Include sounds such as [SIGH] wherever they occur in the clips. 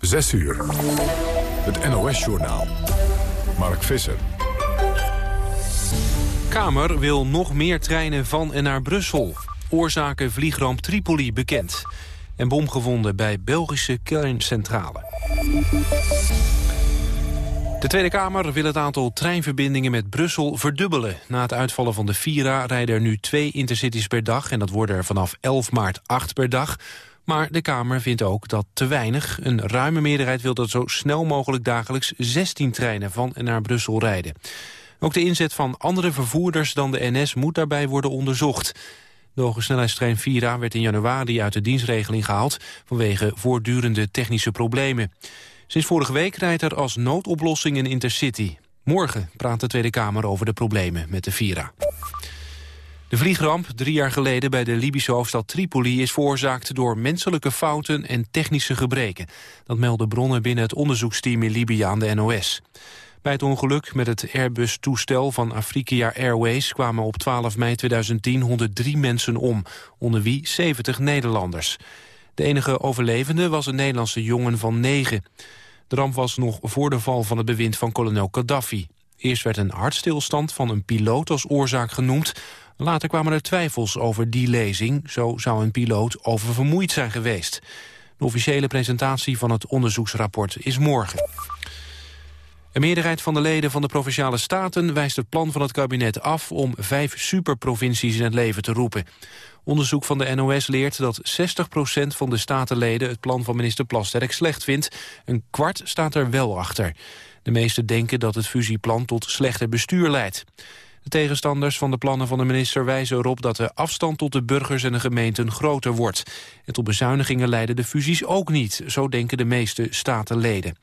6 uur. Het NOS-journaal. Mark Visser. Kamer wil nog meer treinen van en naar Brussel. Oorzaken vliegramp Tripoli bekend. En bom gevonden bij Belgische kerncentrale. De Tweede Kamer wil het aantal treinverbindingen met Brussel verdubbelen. Na het uitvallen van de Vira rijden er nu twee intercities per dag... en dat worden er vanaf 11 maart acht per dag. Maar de Kamer vindt ook dat te weinig. Een ruime meerderheid wil dat zo snel mogelijk dagelijks 16 treinen van en naar Brussel rijden. Ook de inzet van andere vervoerders dan de NS moet daarbij worden onderzocht. De hogesnelheidstrein Vira werd in januari uit de dienstregeling gehaald... vanwege voortdurende technische problemen. Sinds vorige week rijdt er als noodoplossing een intercity. Morgen praat de Tweede Kamer over de problemen met de Vira. De vliegramp drie jaar geleden bij de Libische hoofdstad Tripoli... is veroorzaakt door menselijke fouten en technische gebreken. Dat melden bronnen binnen het onderzoeksteam in Libië aan de NOS. Bij het ongeluk met het Airbus-toestel van Afrika Airways... kwamen op 12 mei 2010 103 mensen om, onder wie 70 Nederlanders. De enige overlevende was een Nederlandse jongen van negen. De ramp was nog voor de val van het bewind van kolonel Gaddafi. Eerst werd een hartstilstand van een piloot als oorzaak genoemd... Later kwamen er twijfels over die lezing. Zo zou een piloot oververmoeid zijn geweest. De officiële presentatie van het onderzoeksrapport is morgen. Een meerderheid van de leden van de Provinciale Staten wijst het plan van het kabinet af om vijf superprovincies in het leven te roepen. Onderzoek van de NOS leert dat 60% van de statenleden het plan van minister Plasterk slecht vindt. Een kwart staat er wel achter. De meesten denken dat het fusieplan tot slechter bestuur leidt. De tegenstanders van de plannen van de minister wijzen erop dat de afstand tot de burgers en de gemeenten groter wordt. En tot bezuinigingen leiden de fusies ook niet, zo denken de meeste statenleden.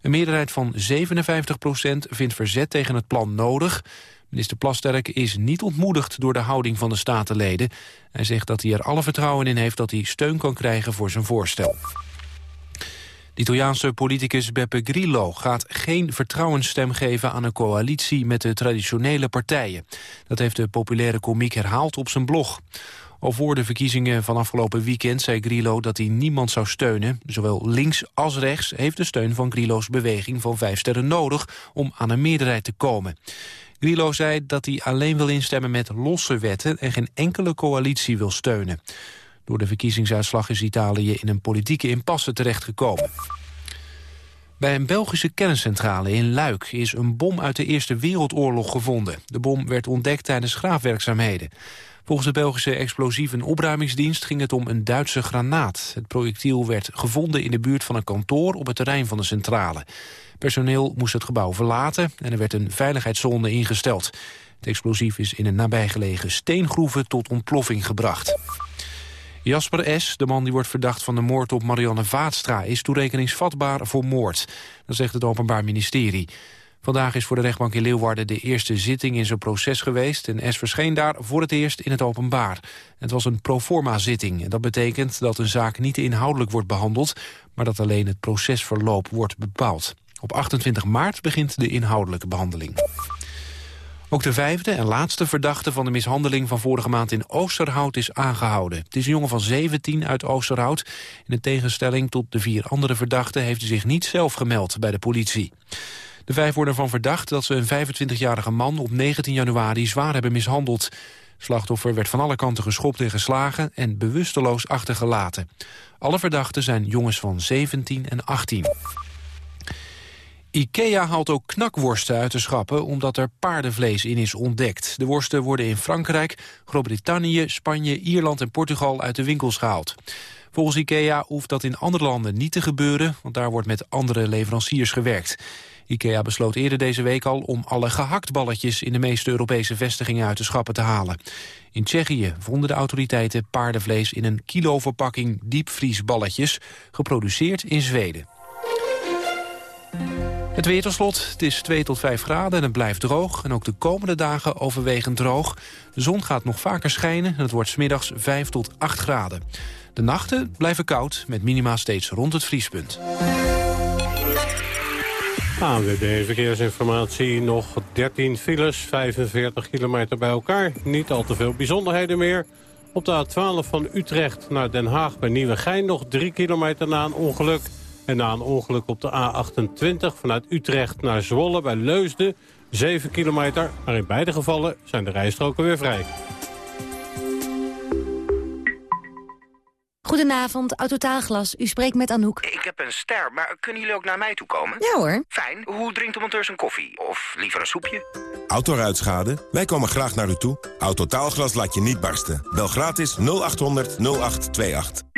Een meerderheid van 57 procent vindt verzet tegen het plan nodig. Minister Plasterk is niet ontmoedigd door de houding van de statenleden. Hij zegt dat hij er alle vertrouwen in heeft dat hij steun kan krijgen voor zijn voorstel. De Italiaanse politicus Beppe Grillo gaat geen vertrouwensstem geven aan een coalitie met de traditionele partijen. Dat heeft de populaire komiek herhaald op zijn blog. Al voor de verkiezingen van afgelopen weekend zei Grillo dat hij niemand zou steunen. Zowel links als rechts heeft de steun van Grillo's beweging van vijf sterren nodig om aan een meerderheid te komen. Grillo zei dat hij alleen wil instemmen met losse wetten en geen enkele coalitie wil steunen. Door de verkiezingsuitslag is Italië in een politieke impasse terechtgekomen. Bij een Belgische kerncentrale in Luik is een bom uit de Eerste Wereldoorlog gevonden. De bom werd ontdekt tijdens graafwerkzaamheden. Volgens de Belgische explosieve opruimingsdienst ging het om een Duitse granaat. Het projectiel werd gevonden in de buurt van een kantoor op het terrein van de centrale. Personeel moest het gebouw verlaten en er werd een veiligheidszone ingesteld. Het explosief is in een nabijgelegen steengroeven tot ontploffing gebracht. Jasper S., de man die wordt verdacht van de moord op Marianne Vaatstra... is toerekeningsvatbaar voor moord. Dat zegt het Openbaar Ministerie. Vandaag is voor de rechtbank in Leeuwarden de eerste zitting in zijn proces geweest... en S verscheen daar voor het eerst in het openbaar. Het was een proforma-zitting dat betekent dat een zaak niet inhoudelijk wordt behandeld... maar dat alleen het procesverloop wordt bepaald. Op 28 maart begint de inhoudelijke behandeling. Ook de vijfde en laatste verdachte van de mishandeling van vorige maand in Oosterhout is aangehouden. Het is een jongen van 17 uit Oosterhout. In tegenstelling tot de vier andere verdachten heeft hij zich niet zelf gemeld bij de politie. De vijf worden ervan verdacht dat ze een 25-jarige man op 19 januari zwaar hebben mishandeld. Slachtoffer werd van alle kanten geschopt en geslagen en bewusteloos achtergelaten. Alle verdachten zijn jongens van 17 en 18. IKEA haalt ook knakworsten uit de schappen omdat er paardenvlees in is ontdekt. De worsten worden in Frankrijk, Groot-Brittannië, Spanje, Ierland en Portugal uit de winkels gehaald. Volgens IKEA hoeft dat in andere landen niet te gebeuren, want daar wordt met andere leveranciers gewerkt. IKEA besloot eerder deze week al om alle gehaktballetjes in de meeste Europese vestigingen uit de schappen te halen. In Tsjechië vonden de autoriteiten paardenvlees in een kiloverpakking diepvriesballetjes, geproduceerd in Zweden. Het weer tot slot. Het is 2 tot 5 graden en het blijft droog. En ook de komende dagen overwegend droog. De zon gaat nog vaker schijnen en het wordt smiddags 5 tot 8 graden. De nachten blijven koud, met minima steeds rond het vriespunt. ANWB Verkeersinformatie. Nog 13 files, 45 kilometer bij elkaar. Niet al te veel bijzonderheden meer. Op de A12 van Utrecht naar Den Haag bij Nieuwegein nog 3 kilometer na een ongeluk. En na een ongeluk op de A28 vanuit Utrecht naar Zwolle bij Leusden... 7 kilometer, maar in beide gevallen zijn de rijstroken weer vrij. Goedenavond, Autotaalglas. U spreekt met Anouk. Ik heb een ster, maar kunnen jullie ook naar mij toe komen? Ja hoor. Fijn. Hoe drinkt de monteur zijn koffie? Of liever een soepje? Autoruitschade? Wij komen graag naar u toe. Autotaalglas laat je niet barsten. Bel gratis 0800 0828.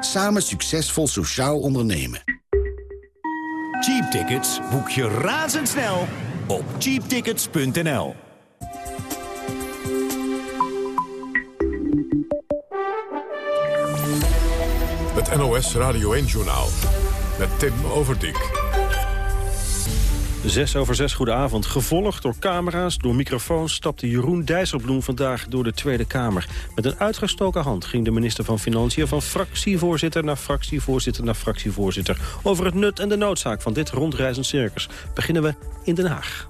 Samen succesvol sociaal ondernemen. Cheap tickets boek je razendsnel op cheaptickets.nl. Het NOS Radio 1-journaal met Tim Overdijk. Zes over zes, goedenavond. Gevolgd door camera's, door microfoons... stapte Jeroen Dijsselbloem vandaag door de Tweede Kamer. Met een uitgestoken hand ging de minister van Financiën... van fractievoorzitter naar fractievoorzitter naar fractievoorzitter... over het nut en de noodzaak van dit rondreizend circus. Beginnen we in Den Haag.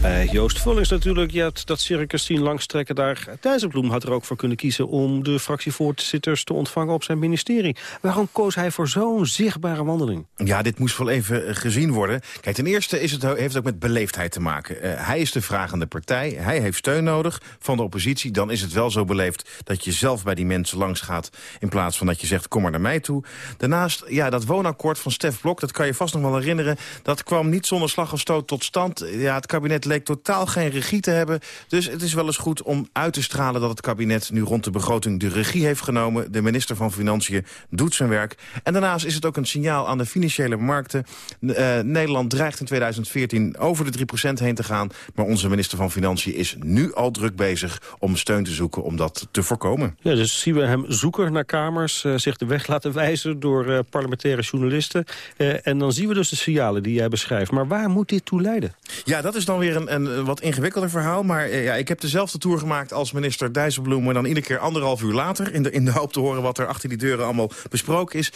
Bij Joost Vullings natuurlijk dat circus zien langstrekken daar. Dijsselbloem had er ook voor kunnen kiezen om de fractievoorzitters te ontvangen op zijn ministerie. Waarom koos hij voor zo'n zichtbare wandeling? Ja, dit moest wel even eh, gezien worden. Kijk, ten eerste is het, heeft het ook met beleefdheid te maken. Uh, hij is de vragende partij, hij heeft steun nodig van de oppositie. Dan is het wel zo beleefd dat je zelf bij die mensen langs gaat... in plaats van dat je zegt, kom maar naar mij toe. Daarnaast, ja, dat woonakkoord van Stef Blok, dat kan je vast nog wel herinneren... dat kwam niet zonder slag of stoot tot stand. Ja, het kabinet leek totaal geen regie te hebben. Dus het is wel eens goed om uit te stralen dat het kabinet nu rond de begroting de regie heeft genomen. De minister van Financiën doet zijn werk. En daarnaast is het ook een signaal aan de financiële markten. Uh, Nederland dreigt in 2014 over de 3% heen te gaan. Maar onze minister van Financiën is nu al druk bezig om steun te zoeken om dat te voorkomen. Ja, dus zien we hem zoeken naar kamers, uh, zich de weg laten wijzen door uh, parlementaire journalisten. en dan zien we dus de signalen die jij beschrijft. Maar waar moet dit toe leiden? Ja, dat is dan weer een, een wat ingewikkelder verhaal. Maar ja, ik heb dezelfde tour gemaakt als minister Dijsselbloem... maar dan iedere keer anderhalf uur later... in de, in de hoop te horen wat er achter die deuren allemaal besproken is.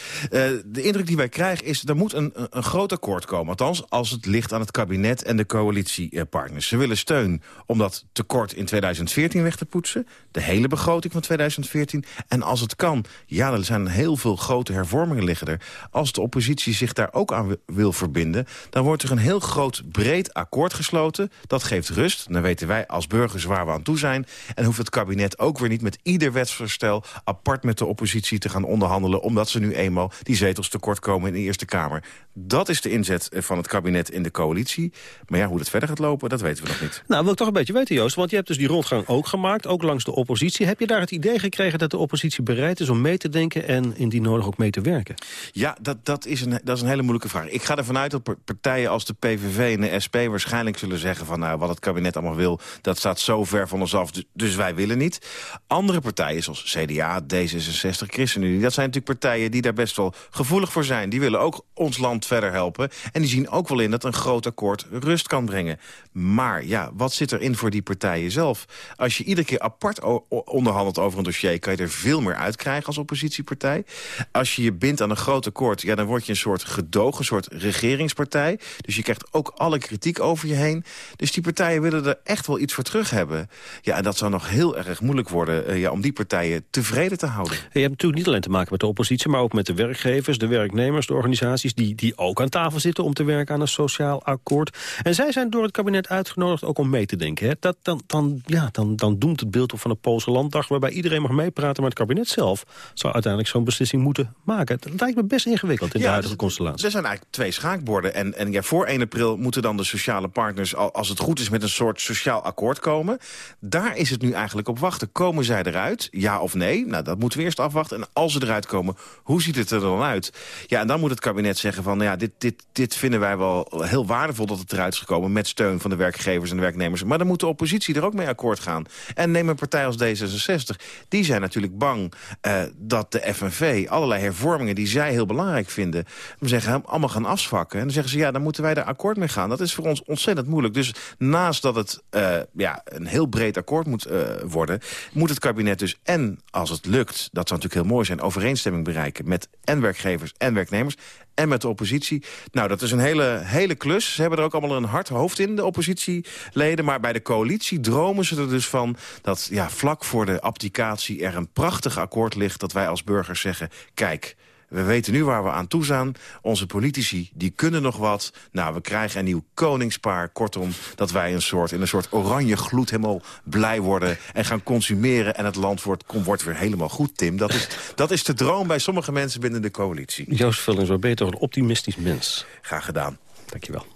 de indruk die wij krijgen is... er moet een, een groot akkoord komen. Althans, als het ligt aan het kabinet en de coalitiepartners. Ze willen steun om dat tekort in 2014 weg te poetsen. De hele begroting van 2014. En als het kan, ja, er zijn heel veel grote hervormingen liggen er. Als de oppositie zich daar ook aan wil verbinden... dan wordt er een heel groot, breed akkoord gesloten. Dat geeft rust. Dan weten wij als burgers waar we aan toe zijn. En hoeft het kabinet ook weer niet met ieder wetsvoorstel... apart met de oppositie te gaan onderhandelen... omdat ze nu eenmaal die zetels tekort komen in de Eerste Kamer. Dat is de inzet van het kabinet in de coalitie. Maar ja, hoe dat verder gaat lopen, dat weten we nog niet. Nou, wil ik toch een beetje weten, Joost. Want je hebt dus die rondgang ook gemaakt, ook langs de oppositie. Heb je daar het idee gekregen dat de oppositie bereid is om mee te denken... en indien nodig ook mee te werken? Ja, dat, dat, is, een, dat is een hele moeilijke vraag. Ik ga ervan uit dat partijen als de PVV en de SP waarschijnlijk zullen zeggen... van nou, wat het kabinet allemaal wil, dat staat zo ver van ons af, dus, dus wij willen niet. Andere partijen zoals CDA, D66, ChristenUnie... dat zijn natuurlijk partijen die daar best wel gevoelig voor zijn. Die willen ook ons land verder helpen. En die zien ook wel in dat een groot akkoord rust kan brengen. Maar ja, wat zit erin voor die partijen zelf? Als je iedere keer apart onderhandelt over een dossier... kan je er veel meer uitkrijgen als oppositiepartij. Als je je bindt aan een groot akkoord... Ja, dan word je een soort gedogen, een soort regeringspartij. Dus je krijgt ook alle kritiek over je heen. Dus die partijen willen er echt wel iets voor terug hebben. Ja, en dat zou nog heel erg moeilijk worden... Uh, ja, om die partijen tevreden te houden. Je hebt natuurlijk niet alleen te maken met de oppositie... maar ook met de werkgevers, de werknemers, de organisaties... die, die ook aan tafel zitten om te werken aan een sociaal akkoord. En zij zijn door het kabinet uitgenodigd ook om mee te denken. Hè? Dat, dan, dan, ja, dan, dan doemt het beeld op van een Poolse landdag... waarbij iedereen mag meepraten, maar het kabinet zelf... zou uiteindelijk zo'n beslissing moeten maken. Dat lijkt me best ingewikkeld in de huidige constellatie. Er zijn eigenlijk twee schaakborden. En, en ja, voor 1 april moeten dan de sociale partners... als als het goed is, met een soort sociaal akkoord komen. Daar is het nu eigenlijk op wachten. Komen zij eruit? Ja of nee? Nou, dat moeten we eerst afwachten. En als ze eruit komen, hoe ziet het er dan uit? Ja, en dan moet het kabinet zeggen van... Nou ja, dit, dit, dit vinden wij wel heel waardevol dat het eruit is gekomen... met steun van de werkgevers en de werknemers. Maar dan moet de oppositie er ook mee akkoord gaan. En neem een partij als D66. Die zijn natuurlijk bang uh, dat de FNV allerlei hervormingen... die zij heel belangrijk vinden, zeggen, allemaal gaan afzwakken. En dan zeggen ze, ja, dan moeten wij er akkoord mee gaan. Dat is voor ons ontzettend moeilijk. Dus naast dat het uh, ja, een heel breed akkoord moet uh, worden... moet het kabinet dus en, als het lukt... dat zou natuurlijk heel mooi zijn, overeenstemming bereiken... met en werkgevers en werknemers en met de oppositie. Nou, dat is een hele, hele klus. Ze hebben er ook allemaal een hard hoofd in, de oppositieleden. Maar bij de coalitie dromen ze er dus van... dat ja, vlak voor de abdicatie er een prachtig akkoord ligt... dat wij als burgers zeggen, kijk... We weten nu waar we aan toe zijn. Onze politici, die kunnen nog wat. Nou, we krijgen een nieuw koningspaar. Kortom, dat wij een soort, in een soort oranje gloed helemaal blij worden... en gaan consumeren en het land wordt, wordt weer helemaal goed, Tim. Dat is, dat is de droom bij sommige mensen binnen de coalitie. Joost Vullings, wat beter een optimistisch mens. Graag gedaan. Dankjewel.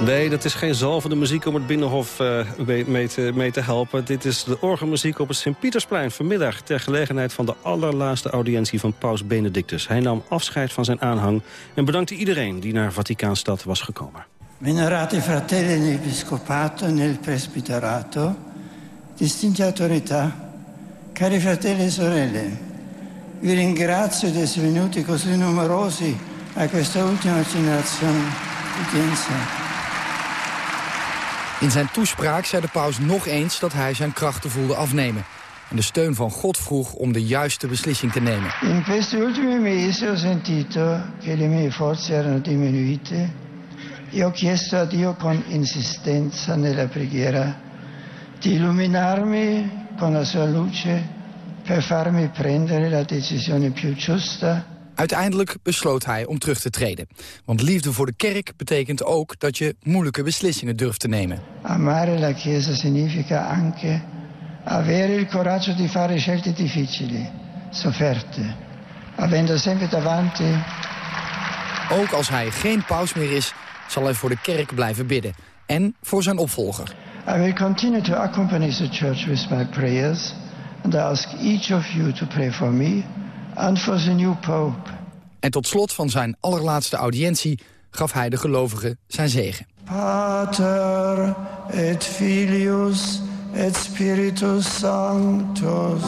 Nee, dat is geen zalvende muziek om het Binnenhof uh, mee, te, mee, te, helpen. Dit is de orgelmuziek op het Sint-Pietersplein vanmiddag... ter gelegenheid van de allerlaatste audiëntie van paus Benedictus. Hij nam afscheid van zijn aanhang en bedankte iedereen... die naar Vaticaanstad was gekomen. Venerati fratelli nell'episcopato e nel presbiterato... distinti autorità, cari fratelli e sorelle... vi ringrazio di essere così numerosi a questa ultima generazione udienza. In zijn toespraak zei de paus nog eens dat hij zijn krachten voelde afnemen en de steun van God vroeg om de juiste beslissing te nemen. In questi ultimi mesi sentito che le mie forze erano diminuite e ho a Dio con insistenza nella preghiera di illuminarmi con la sua luce per farmi prendere la decisione più giusta Uiteindelijk besloot hij om terug te treden. Want liefde voor de kerk betekent ook dat je moeilijke beslissingen durft te nemen. Amare la Chiesa significa anche avere il coraggio di fare scelte difficili, sofferte, avendo sempre davanti... Ook als hij geen paus meer is, zal hij voor de kerk blijven bidden. En voor zijn opvolger. I will continue to accompany the church with my prayers. And I ask each of you to pray for me and for the new pope. En tot slot van zijn allerlaatste audiëntie gaf hij de gelovigen zijn zegen. Pater et Filius et Spiritus Sanctus.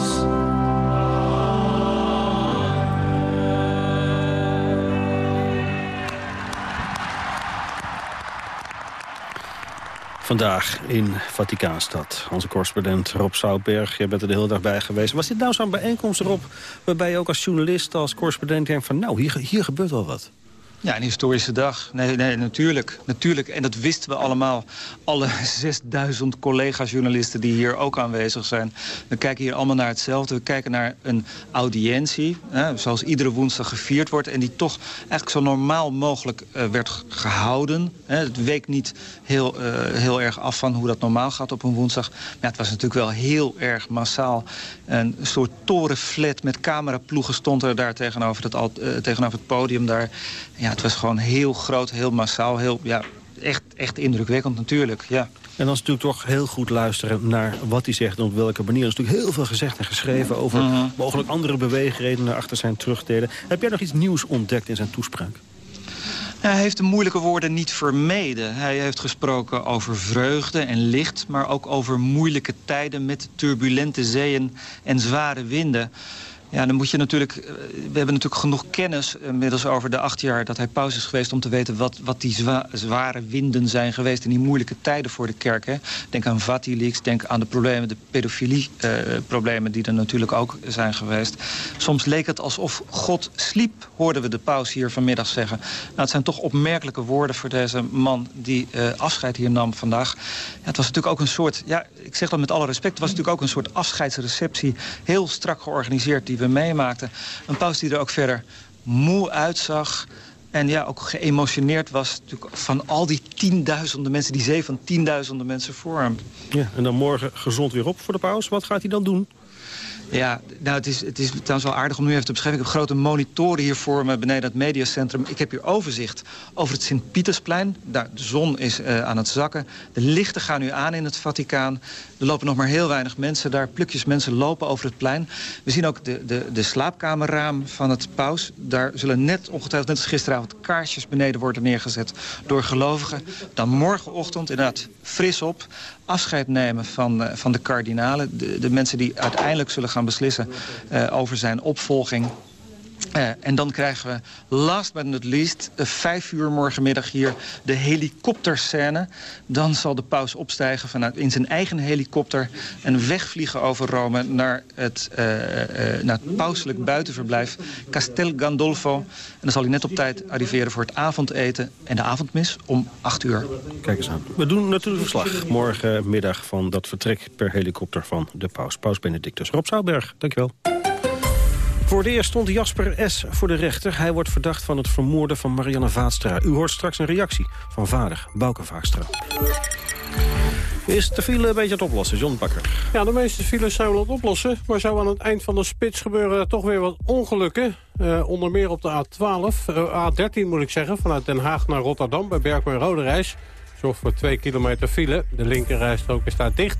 Vandaag in Vaticaanstad. Onze correspondent Rob Zoutberg, jij bent er de hele dag bij geweest. Was dit nou zo'n bijeenkomst, Rob, waarbij je ook als journalist, als correspondent denkt van... nou, hier, hier gebeurt wel wat? Ja, een historische dag. Nee, nee, natuurlijk. natuurlijk. En dat wisten we allemaal. Alle [LAUGHS] 6000 collega-journalisten die hier ook aanwezig zijn. We kijken hier allemaal naar hetzelfde. We kijken naar een audiëntie, hè, zoals iedere woensdag gevierd wordt... en die toch eigenlijk zo normaal mogelijk uh, werd gehouden. Hè. Het week niet heel, uh, heel erg af van hoe dat normaal gaat op een woensdag. Maar ja, het was natuurlijk wel heel erg massaal. Een soort torenflat met cameraploegen stond er daar tegenover het, uh, tegenover het podium daar... Ja, het was gewoon heel groot, heel massaal. Heel, ja, echt, echt indrukwekkend natuurlijk, ja. En dan is natuurlijk toch heel goed luisteren naar wat hij zegt... en op welke manier. Er is natuurlijk heel veel gezegd en geschreven... over uh -huh. mogelijk andere beweegredenen achter zijn terugtreden. Heb jij nog iets nieuws ontdekt in zijn toespraak? Hij heeft de moeilijke woorden niet vermeden. Hij heeft gesproken over vreugde en licht... maar ook over moeilijke tijden met turbulente zeeën en zware winden... Ja, dan moet je natuurlijk... We hebben natuurlijk genoeg kennis inmiddels over de acht jaar dat hij pauze is geweest... om te weten wat, wat die zwa zware winden zijn geweest in die moeilijke tijden voor de kerk. Hè. Denk aan Vatileaks, denk aan de problemen, de pedofilie-problemen... Uh, die er natuurlijk ook zijn geweest. Soms leek het alsof God sliep, hoorden we de paus hier vanmiddag zeggen. Nou, het zijn toch opmerkelijke woorden voor deze man die uh, afscheid hier nam vandaag. Ja, het was natuurlijk ook een soort... Ja, ik zeg dat met alle respect, het was natuurlijk ook een soort afscheidsreceptie... heel strak georganiseerd... Die we meemaakten. Een paus die er ook verder moe uitzag. En ja, ook geëmotioneerd was natuurlijk van al die tienduizenden mensen... die zee van tienduizenden mensen voor hem. Ja, en dan morgen gezond weer op voor de paus. Wat gaat hij dan doen? Ja, nou, het is, het is trouwens wel aardig om nu even te beschrijven. Ik heb grote monitoren hier voor me beneden het mediacentrum. Ik heb hier overzicht over het Sint-Pietersplein. Daar, de zon is uh, aan het zakken. De lichten gaan nu aan in het Vaticaan. Er lopen nog maar heel weinig mensen daar. Plukjes mensen lopen over het plein. We zien ook de, de, de slaapkamerraam van het paus. Daar zullen net, ongetwijfeld net als gisteravond... kaarsjes beneden worden neergezet door gelovigen. Dan morgenochtend inderdaad fris op afscheid nemen van, uh, van de kardinalen. De, de, mensen die uiteindelijk zullen gaan beslissen uh, over zijn opvolging. Uh, en dan krijgen we, last but not least, uh, vijf uur morgenmiddag hier de helikopterscène. Dan zal de paus opstijgen vanuit in zijn eigen helikopter... en wegvliegen over Rome naar het, uh, naar het pauselijk buitenverblijf Castel Gandolfo. En dan zal hij net op tijd arriveren voor het avondeten en de avondmis om acht uur. Kijk eens aan. We doen natuurlijk verslag morgenmiddag van dat vertrek per helikopter van de paus. Paus Benedictus. Rob Zouwberg, dankjewel. Voor de eerst stond Jasper S. voor de rechter. Hij wordt verdacht van het vermoorden van Marianne Vaatstra. U hoort straks een reactie van vader Bouke Vaatstra. Is de file een beetje het oplossen, John Bakker? Ja, de meeste files zijn wel het oplossen. Maar zou aan het eind van de spits gebeuren toch weer wat ongelukken. Uh, onder meer op de A12, uh, A13 moet ik zeggen, vanuit Den Haag naar Rotterdam... bij Berkel en Roderijs. Zorgt voor 2 kilometer file. De linkerrijstrook is daar dicht.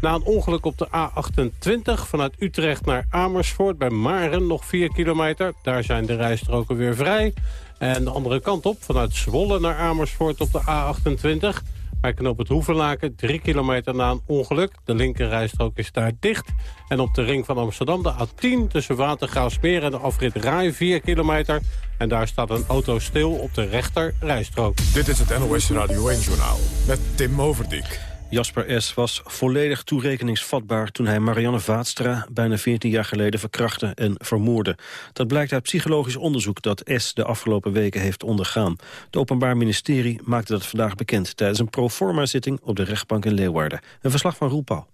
Na een ongeluk op de A28 vanuit Utrecht naar Amersfoort... bij Maren nog 4 kilometer. Daar zijn de rijstroken weer vrij. En de andere kant op, vanuit Zwolle naar Amersfoort op de A28... bij knoop het Hoevenlaken, 3 kilometer na een ongeluk. De linkerrijstrook is daar dicht. En op de ring van Amsterdam de A10 tussen Watergraafsmeer en de afrit Rai 4 kilometer. En daar staat een auto stil op de rechter rijstrook. Dit is het NOS Radio 1-journaal met Tim Overdijk. Jasper S. was volledig toerekeningsvatbaar toen hij Marianne Vaatstra bijna 14 jaar geleden verkrachtte en vermoordde. Dat blijkt uit psychologisch onderzoek dat S. de afgelopen weken heeft ondergaan. Het Openbaar Ministerie maakte dat vandaag bekend tijdens een proforma-zitting op de rechtbank in Leeuwarden. Een verslag van Roel Pauw.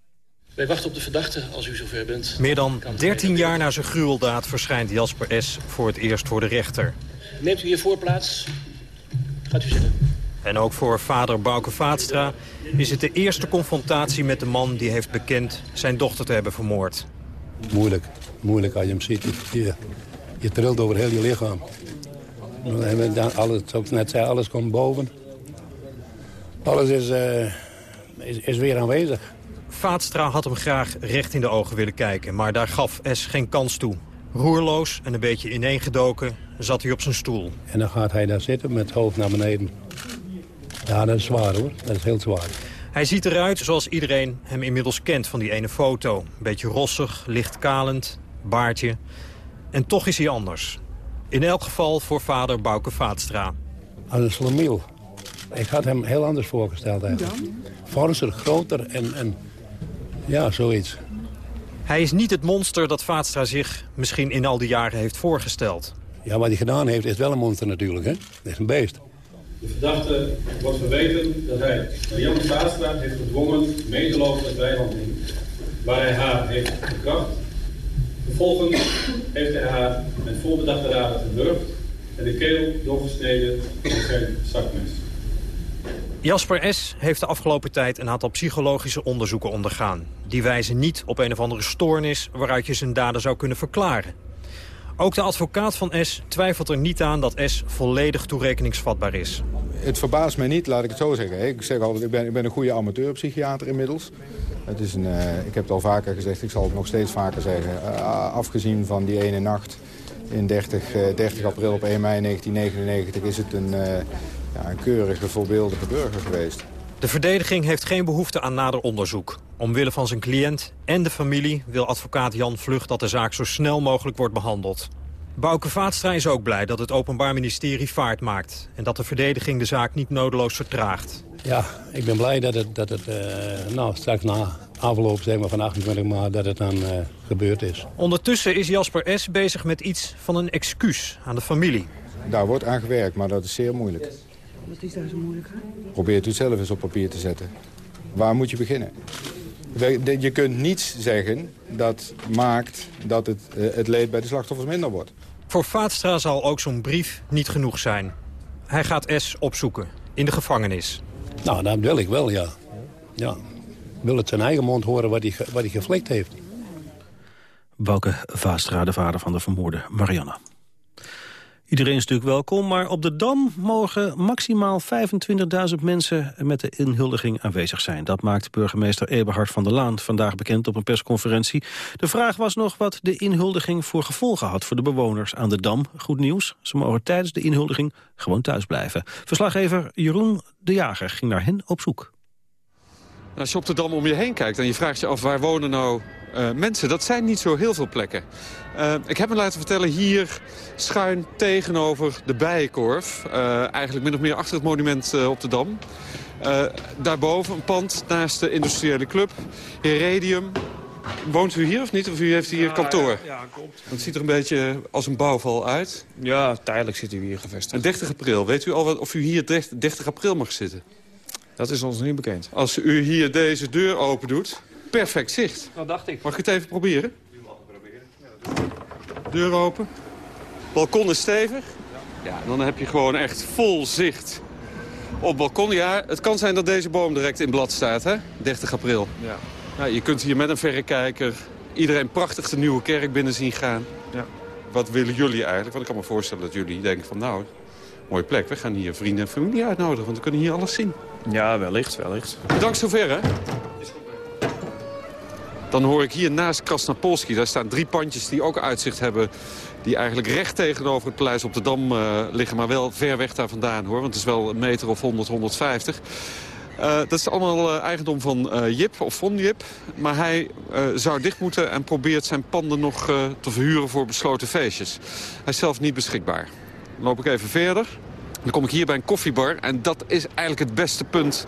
Wij wachten op de verdachte als u zover bent. Meer dan 13 jaar na zijn gruweldaad verschijnt Jasper S. voor het eerst voor de rechter. Neemt u hier voor plaats. Gaat u zitten. En ook voor vader Bouke Vaatstra is het de eerste confrontatie met de man die heeft bekend zijn dochter te hebben vermoord. Moeilijk, moeilijk als je hem ziet. Je, je trilt over heel je lichaam. Dan alles, zoals ik net zei, alles komt boven. Alles is, uh, is, is weer aanwezig. Vaatstra had hem graag recht in de ogen willen kijken, maar daar gaf S geen kans toe. Roerloos en een beetje ineengedoken zat hij op zijn stoel. En dan gaat hij daar zitten met het hoofd naar beneden. Ja, dat is zwaar hoor. Dat is heel zwaar. Hij ziet eruit zoals iedereen hem inmiddels kent van die ene foto. Een beetje rossig, licht kalend, baardje. En toch is hij anders. In elk geval voor vader Bouke Vaatstra. Als een slamiel. Ik had hem heel anders voorgesteld eigenlijk. Forser, groter en, en ja, zoiets. Hij is niet het monster dat Vaatstra zich misschien in al die jaren heeft voorgesteld. Ja, wat hij gedaan heeft is wel een monster natuurlijk. Hè? Dat is een beest. De verdachte wordt verweten dat hij Marianne Vaatstra heeft gedwongen mee te lopen met wijnhandelen, waar hij haar heeft verkracht. Vervolgens heeft hij haar met volbedachte raden gewurgd en de keel doorgesneden met zijn zakmes. Jasper S. heeft de afgelopen tijd een aantal psychologische onderzoeken ondergaan. Die wijzen niet op een of andere stoornis waaruit je zijn daden zou kunnen verklaren. Ook de advocaat van S twijfelt er niet aan dat S volledig toerekeningsvatbaar is. Het verbaast mij niet, laat ik het zo zeggen. Ik zeg altijd, ik ben, ik ben een goede amateurpsychiater inmiddels. Het is een, uh, ik heb het al vaker gezegd, ik zal het nog steeds vaker zeggen. Uh, afgezien van die ene nacht in 30, uh, 30 april op 1 mei 1999... is het een, ja, een keurige, voorbeeldige burger geweest. De verdediging heeft geen behoefte aan nader onderzoek. Omwille van zijn cliënt en de familie wil advocaat Jan Vlucht dat de zaak zo snel mogelijk wordt behandeld. Bouke Vaatstra is ook blij dat het Openbaar Ministerie vaart maakt... en dat de verdediging de zaak niet nodeloos vertraagt. Ja, ik ben blij dat het, dat het uh, nou, straks na afloop zeg maar, van 28 maart dat het dan uh, gebeurd is. Ondertussen is Jasper S. bezig met iets van een excuus aan de familie. Daar wordt aan gewerkt, maar dat is zeer moeilijk. Wat is daar zo moeilijk aan? Probeert u het zelf eens op papier te zetten. Waar moet je beginnen? Je kunt niets zeggen dat maakt dat het, het leed bij de slachtoffers minder wordt. Voor Vaatstra zal ook zo'n brief niet genoeg zijn. Hij gaat S opzoeken, in de gevangenis. Nou, dat wil ik wel, ja. ja. Ik wil het zijn eigen mond horen wat hij, wat hij geflikt heeft. Bouke Vaastra, de vader van de vermoorde Marianne. Iedereen is natuurlijk welkom, maar op de Dam mogen maximaal 25.000 mensen met de inhuldiging aanwezig zijn. Dat maakt burgemeester Eberhard van der Laan vandaag bekend op een persconferentie. De vraag was nog wat de inhuldiging voor gevolgen had voor de bewoners aan de Dam. Goed nieuws, ze mogen tijdens de inhuldiging gewoon thuis blijven. Verslaggever Jeroen de Jager ging naar hen op zoek. Als je op de Dam om je heen kijkt en je vraagt je af waar wonen nou eh, mensen, dat zijn niet zo heel veel plekken. Eh, ik heb me laten vertellen hier schuin tegenover de Bijenkorf. eh, eigenlijk min of meer achter het monument op de Dam. Daarboven een pand naast de industriële club, Heredium. Woont u hier of niet? Of u heeft hier kantoor? Ja, klopt. Het ziet er een beetje als een bouwval uit. Ja, tijdelijk zit u hier gevestigd. En 30 april, weet u al wat, of u hier 30 30 april mag zitten? Dat is ons niet bekend. Als u hier deze deur open doet, perfect zicht. Dat dacht ik. Mag ik het even proberen? Deur open. Balkon is stevig. Ja, dan heb je gewoon echt vol zicht op het balkon. Ja, het kan zijn dat deze boom direct in blad staat, hè? 30 april. Ja. Ja, je kunt hier met een verrekijker iedereen prachtig de nieuwe kerk binnen zien gaan. Ja. Wat willen jullie eigenlijk? Want ik kan me voorstellen dat jullie denken van... nou, mooie plek, we gaan hier vrienden en familie uitnodigen... want we kunnen hier alles zien. Ja, wellicht, wellicht. Bedankt zover, hè? Dan hoor ik hier naast Krasnapolski, daar staan drie pandjes die ook uitzicht hebben... die eigenlijk recht tegenover het paleis op de Dam eh, liggen... maar wel ver weg daar vandaan, hoor. Want het is wel een meter of 100, 150. Eh, dat is allemaal eh, eigendom van Jip, of van Jip. Maar hij zou dicht moeten en probeert zijn panden nog te verhuren voor besloten feestjes. Hij is zelf niet beschikbaar. Dan loop ik even verder. Dan kom ik hier bij een koffiebar. En dat is eigenlijk het beste punt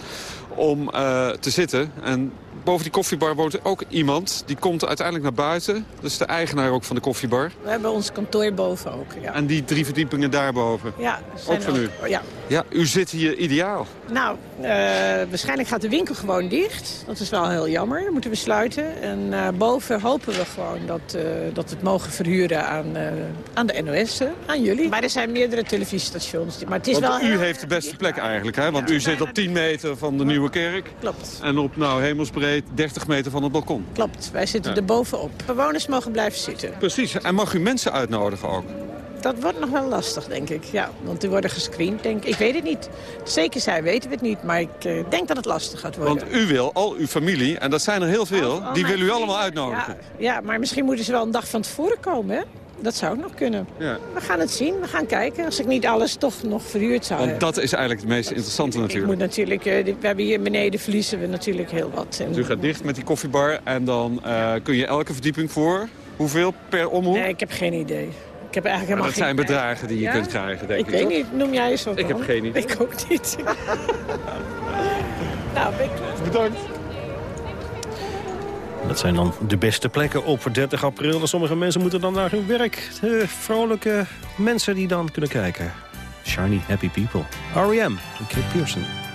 om eh, te zitten. En boven die koffiebar woont ook iemand. Die komt uiteindelijk naar buiten. Dat is de eigenaar ook van de koffiebar. We hebben ons kantoor boven ook, ja. En die drie verdiepingen daarboven. Ja, Ook van u? Ja. Ja, u zit hier ideaal. Nou, eh, waarschijnlijk gaat de winkel gewoon dicht. Dat is wel heel jammer, dat moeten we sluiten. En eh, boven hopen we gewoon dat, eh, dat we het mogen verhuren aan, aan de NOS, aan jullie. Maar er zijn meerdere televisiestations. Maar het is Want wel u heeft de beste plek eigenlijk, hè? Want u zit op 10 meter van de Nieuwe Kerk. Klopt. En op, nou, hemelsbreed 30 meter van het balkon. Klopt, wij zitten Ja. er bovenop. Bewoners mogen blijven zitten. Precies. En mag u mensen uitnodigen ook? Dat wordt nog wel lastig, denk ik. Ja, want die worden gescreend, denk ik. Ik weet het niet. Zeker zij weten we het niet, maar ik eh, denk dat het lastig gaat worden. Want u wil, al uw familie, en dat zijn er heel veel... al die mijn wil u allemaal uitnodigen. Ja, maar misschien moeten ze wel een dag van tevoren komen, hè? Dat zou ook nog kunnen. Ja. We gaan het zien, we gaan kijken. Als ik niet alles toch nog verhuurd zou Want hebben. dat is eigenlijk het meest interessante Ik natuurlijk. moet natuurlijk, eh, we hebben hier beneden verliezen we natuurlijk heel wat. En, Dus u gaat dicht met die koffiebar en dan eh, kun je elke verdieping voor... Hoeveel per omhoek? Nee, ik heb geen idee. Ik heb eigenlijk Maar helemaal dat geen zijn bedragen die je Ja? kunt krijgen, denk ik. Ik weet toch? niet, noem jij eens wat Ik heb geen idee. Ik ook niet. [LAUGHS] nou, ik Bedankt. Dat zijn dan de beste plekken op 30 april. En sommige mensen moeten dan naar hun werk. De vrolijke mensen die dan kunnen kijken. Shiny Happy People. R.E.M. en Pearson.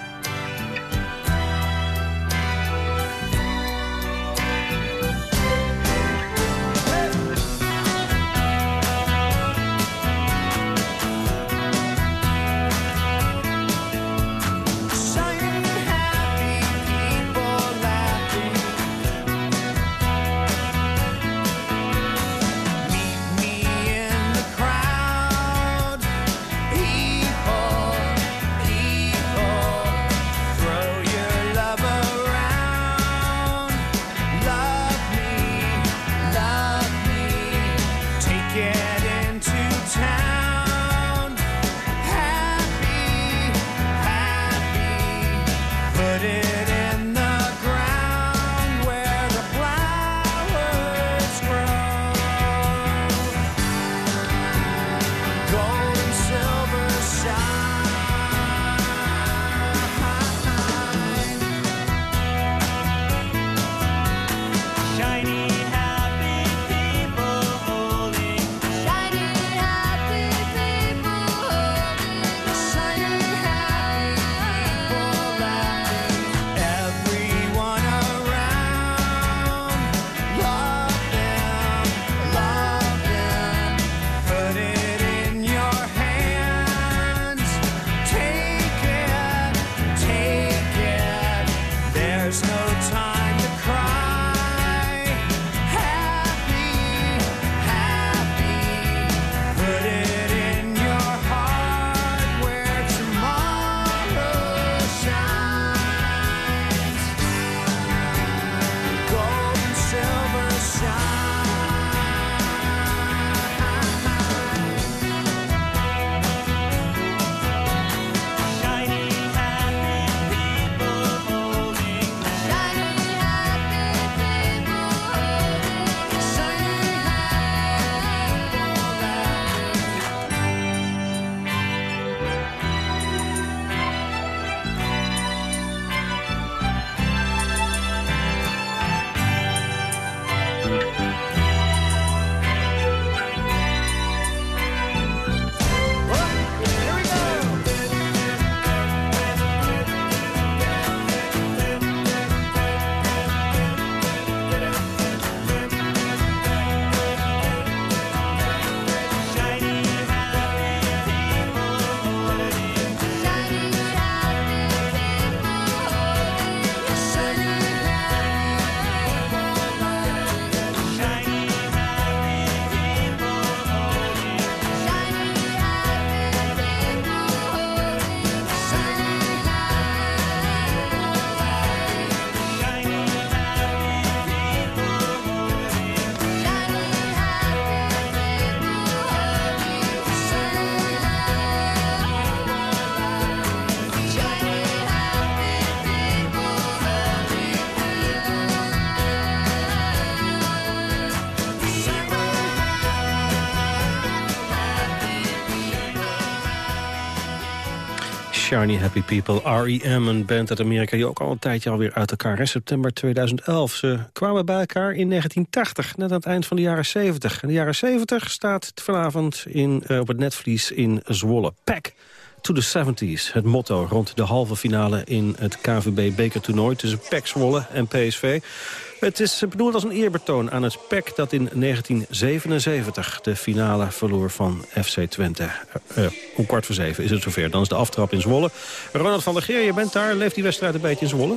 Shiny Happy People, R.E.M., een band uit Amerika... die ook al een tijdje alweer uit elkaar is. September 2011. Ze kwamen bij elkaar in 1980, net aan het eind van de jaren 70. En de jaren 70 staat vanavond in, uh, op het netvlies in Zwolle. Pack to the 70s, het motto rond de halve finale... in het KVB-bekertoernooi tussen PEC Zwolle en PSV. Het is bedoeld als een eerbetoon aan het PEC dat in 1977 de finale verloor van FC Twente. Uh, om kwart voor zeven is het zover. Dan is de aftrap in Zwolle. Ronald van der Geer, je bent daar. Leeft die wedstrijd een beetje in Zwolle?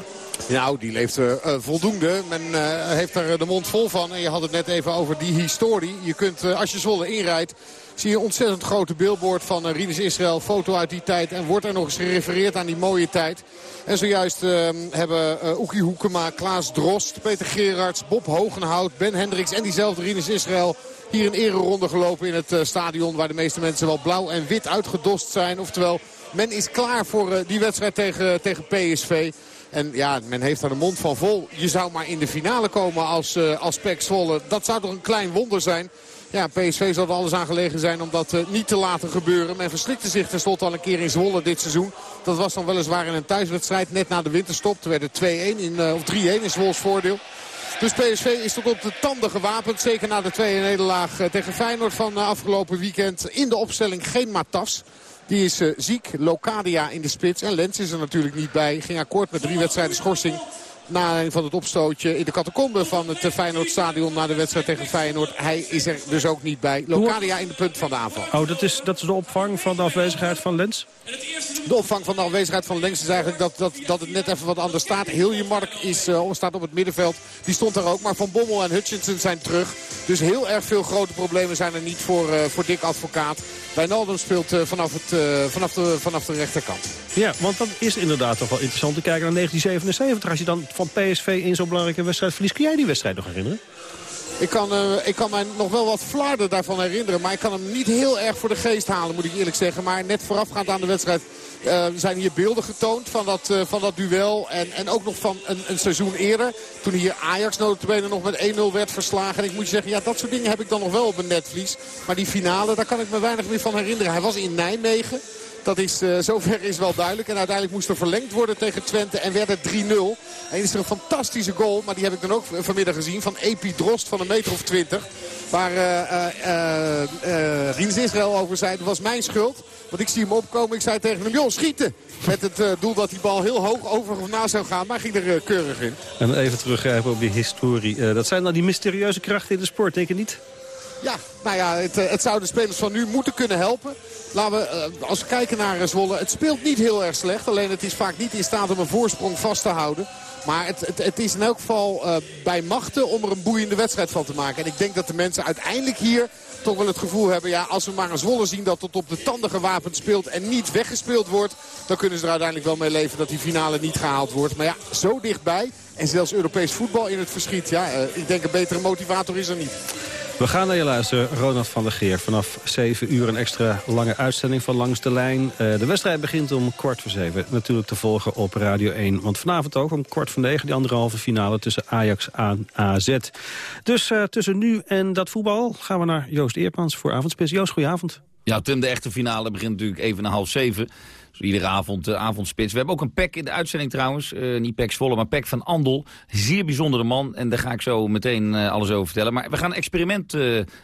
Nou, die leeft uh, voldoende. Men heeft er de mond vol van. En je had het net even over die historie. Je kunt, als je Zwolle inrijdt zie je een ontzettend grote billboard van uh, Rinus Israël. Foto uit die tijd. En wordt er nog eens gerefereerd aan die mooie tijd. En zojuist uh, hebben uh, Oekie Hoekema, Klaas Drost, Peter Gerards, Bob Hogenhout, Ben Hendricks en diezelfde Rinus Israël hier een ereronde gelopen in het uh, stadion. Waar de meeste mensen wel blauw en wit uitgedost zijn. Oftewel, men is klaar voor die wedstrijd tegen, tegen PSV. En ja, men heeft er de mond van vol. Je zou maar in de finale komen als, uh, als Pek. Dat zou toch een klein wonder zijn. Ja, PSV zal er alles aan gelegen zijn om dat uh, niet te laten gebeuren. Men verslikte zich tenslotte al een keer in Zwolle dit seizoen. Dat was dan weliswaar in een thuiswedstrijd net na de winterstop. Toen werd het 2-1 in, uh, of 3-1 in Zwols voordeel. Dus PSV is tot op de tanden gewapend. Zeker na de tweede nederlaag uh, tegen Feyenoord van afgelopen weekend. In de opstelling geen Matas. Die is ziek. Locadia in de spits. En Lens is er natuurlijk niet bij. Ging akkoord met drie wedstrijden schorsing na een van het opstootje in de catacombe van het Feyenoordstadion na de wedstrijd tegen Feyenoord. Hij is er dus ook niet bij. Locadia in de punt van de aanval. Oh, dat is, dat is de opvang van de afwezigheid van Lens? De opvang van de afwezigheid van Lens is eigenlijk dat, dat, dat het net even wat anders staat. Hiljemark is, uh, staat op het middenveld. Die stond er ook. Maar Van Bommel en Hutchinson zijn terug. Dus heel erg veel grote problemen zijn er niet voor, uh, voor Dick Advocaat. Wijnaldum speelt uh, vanaf, het, vanaf, de, vanaf de rechterkant. Ja, want dat is inderdaad toch wel interessant te kijken naar 1977. Als je dan van PSV in zo'n belangrijke wedstrijd verliest. Kun jij die wedstrijd nog herinneren? Ik kan, uh, ik kan mij nog wel wat flarden daarvan herinneren. Maar ik kan hem niet heel erg voor de geest halen, moet ik eerlijk zeggen. Maar net voorafgaand aan de wedstrijd uh, zijn hier beelden getoond van dat, uh, van dat duel. En, en ook nog van een, een seizoen eerder. Toen hier Ajax notabene nog met 1-0 werd verslagen. En ik moet je zeggen, ja, dat soort dingen heb ik dan nog wel op een netvlies. Maar die finale, daar kan ik me weinig meer van herinneren. Hij was in Nijmegen. Dat is, uh, zover is wel duidelijk. En uiteindelijk moest er verlengd worden tegen Twente. En werd het 3-0. En is er een fantastische goal. Maar die heb ik dan ook vanmiddag gezien. Van Epi Drost van een meter of 20. Waar uh, uh, Israël over zei. Dat was mijn schuld. Want ik zie hem opkomen. Ik zei tegen hem. Joh, schieten. Met het doel dat die bal heel hoog over of na zou gaan. Maar ging er keurig in. En even teruggrijpen op die historie. dat zijn dan die mysterieuze krachten in de sport, denk je niet? Ja, nou ja, het, het zou de spelers van nu moeten kunnen helpen. Laten we, als we kijken naar Zwolle, het speelt niet heel erg slecht. Alleen het is vaak niet in staat om een voorsprong vast te houden. Maar het, het, is in elk geval uh, bij machten om er een boeiende wedstrijd van te maken. En ik denk dat de mensen uiteindelijk hier toch wel het gevoel hebben... ja, als we maar een Zwolle zien dat tot op de tanden gewapend speelt... en niet weggespeeld wordt... dan kunnen ze er uiteindelijk wel mee leven dat die finale niet gehaald wordt. Maar ja, zo dichtbij en zelfs Europees voetbal in het verschiet... ja, ik denk een betere motivator is er niet. We gaan naar je luisteren, Ronald van der Geer. Vanaf 7 uur een extra lange uitzending van Langs de Lijn. Uh, de wedstrijd begint om kwart voor zeven. Natuurlijk te volgen op Radio 1. Want vanavond ook om kwart voor negen die anderhalve finale tussen Ajax en AZ. Dus uh, tussen nu en dat voetbal gaan we naar Joost Eerpans voor avondspits. Joost, goedenavond. Ja, Tim, de echte finale begint natuurlijk even na half zeven. Dus iedere avond uh, avondspits. We hebben ook een pack in de uitzending trouwens. Uh, niet Pek Zwolle, maar Pek van Andel. Zeer bijzondere man. En daar ga ik zo meteen uh, alles over vertellen. Maar we gaan een experiment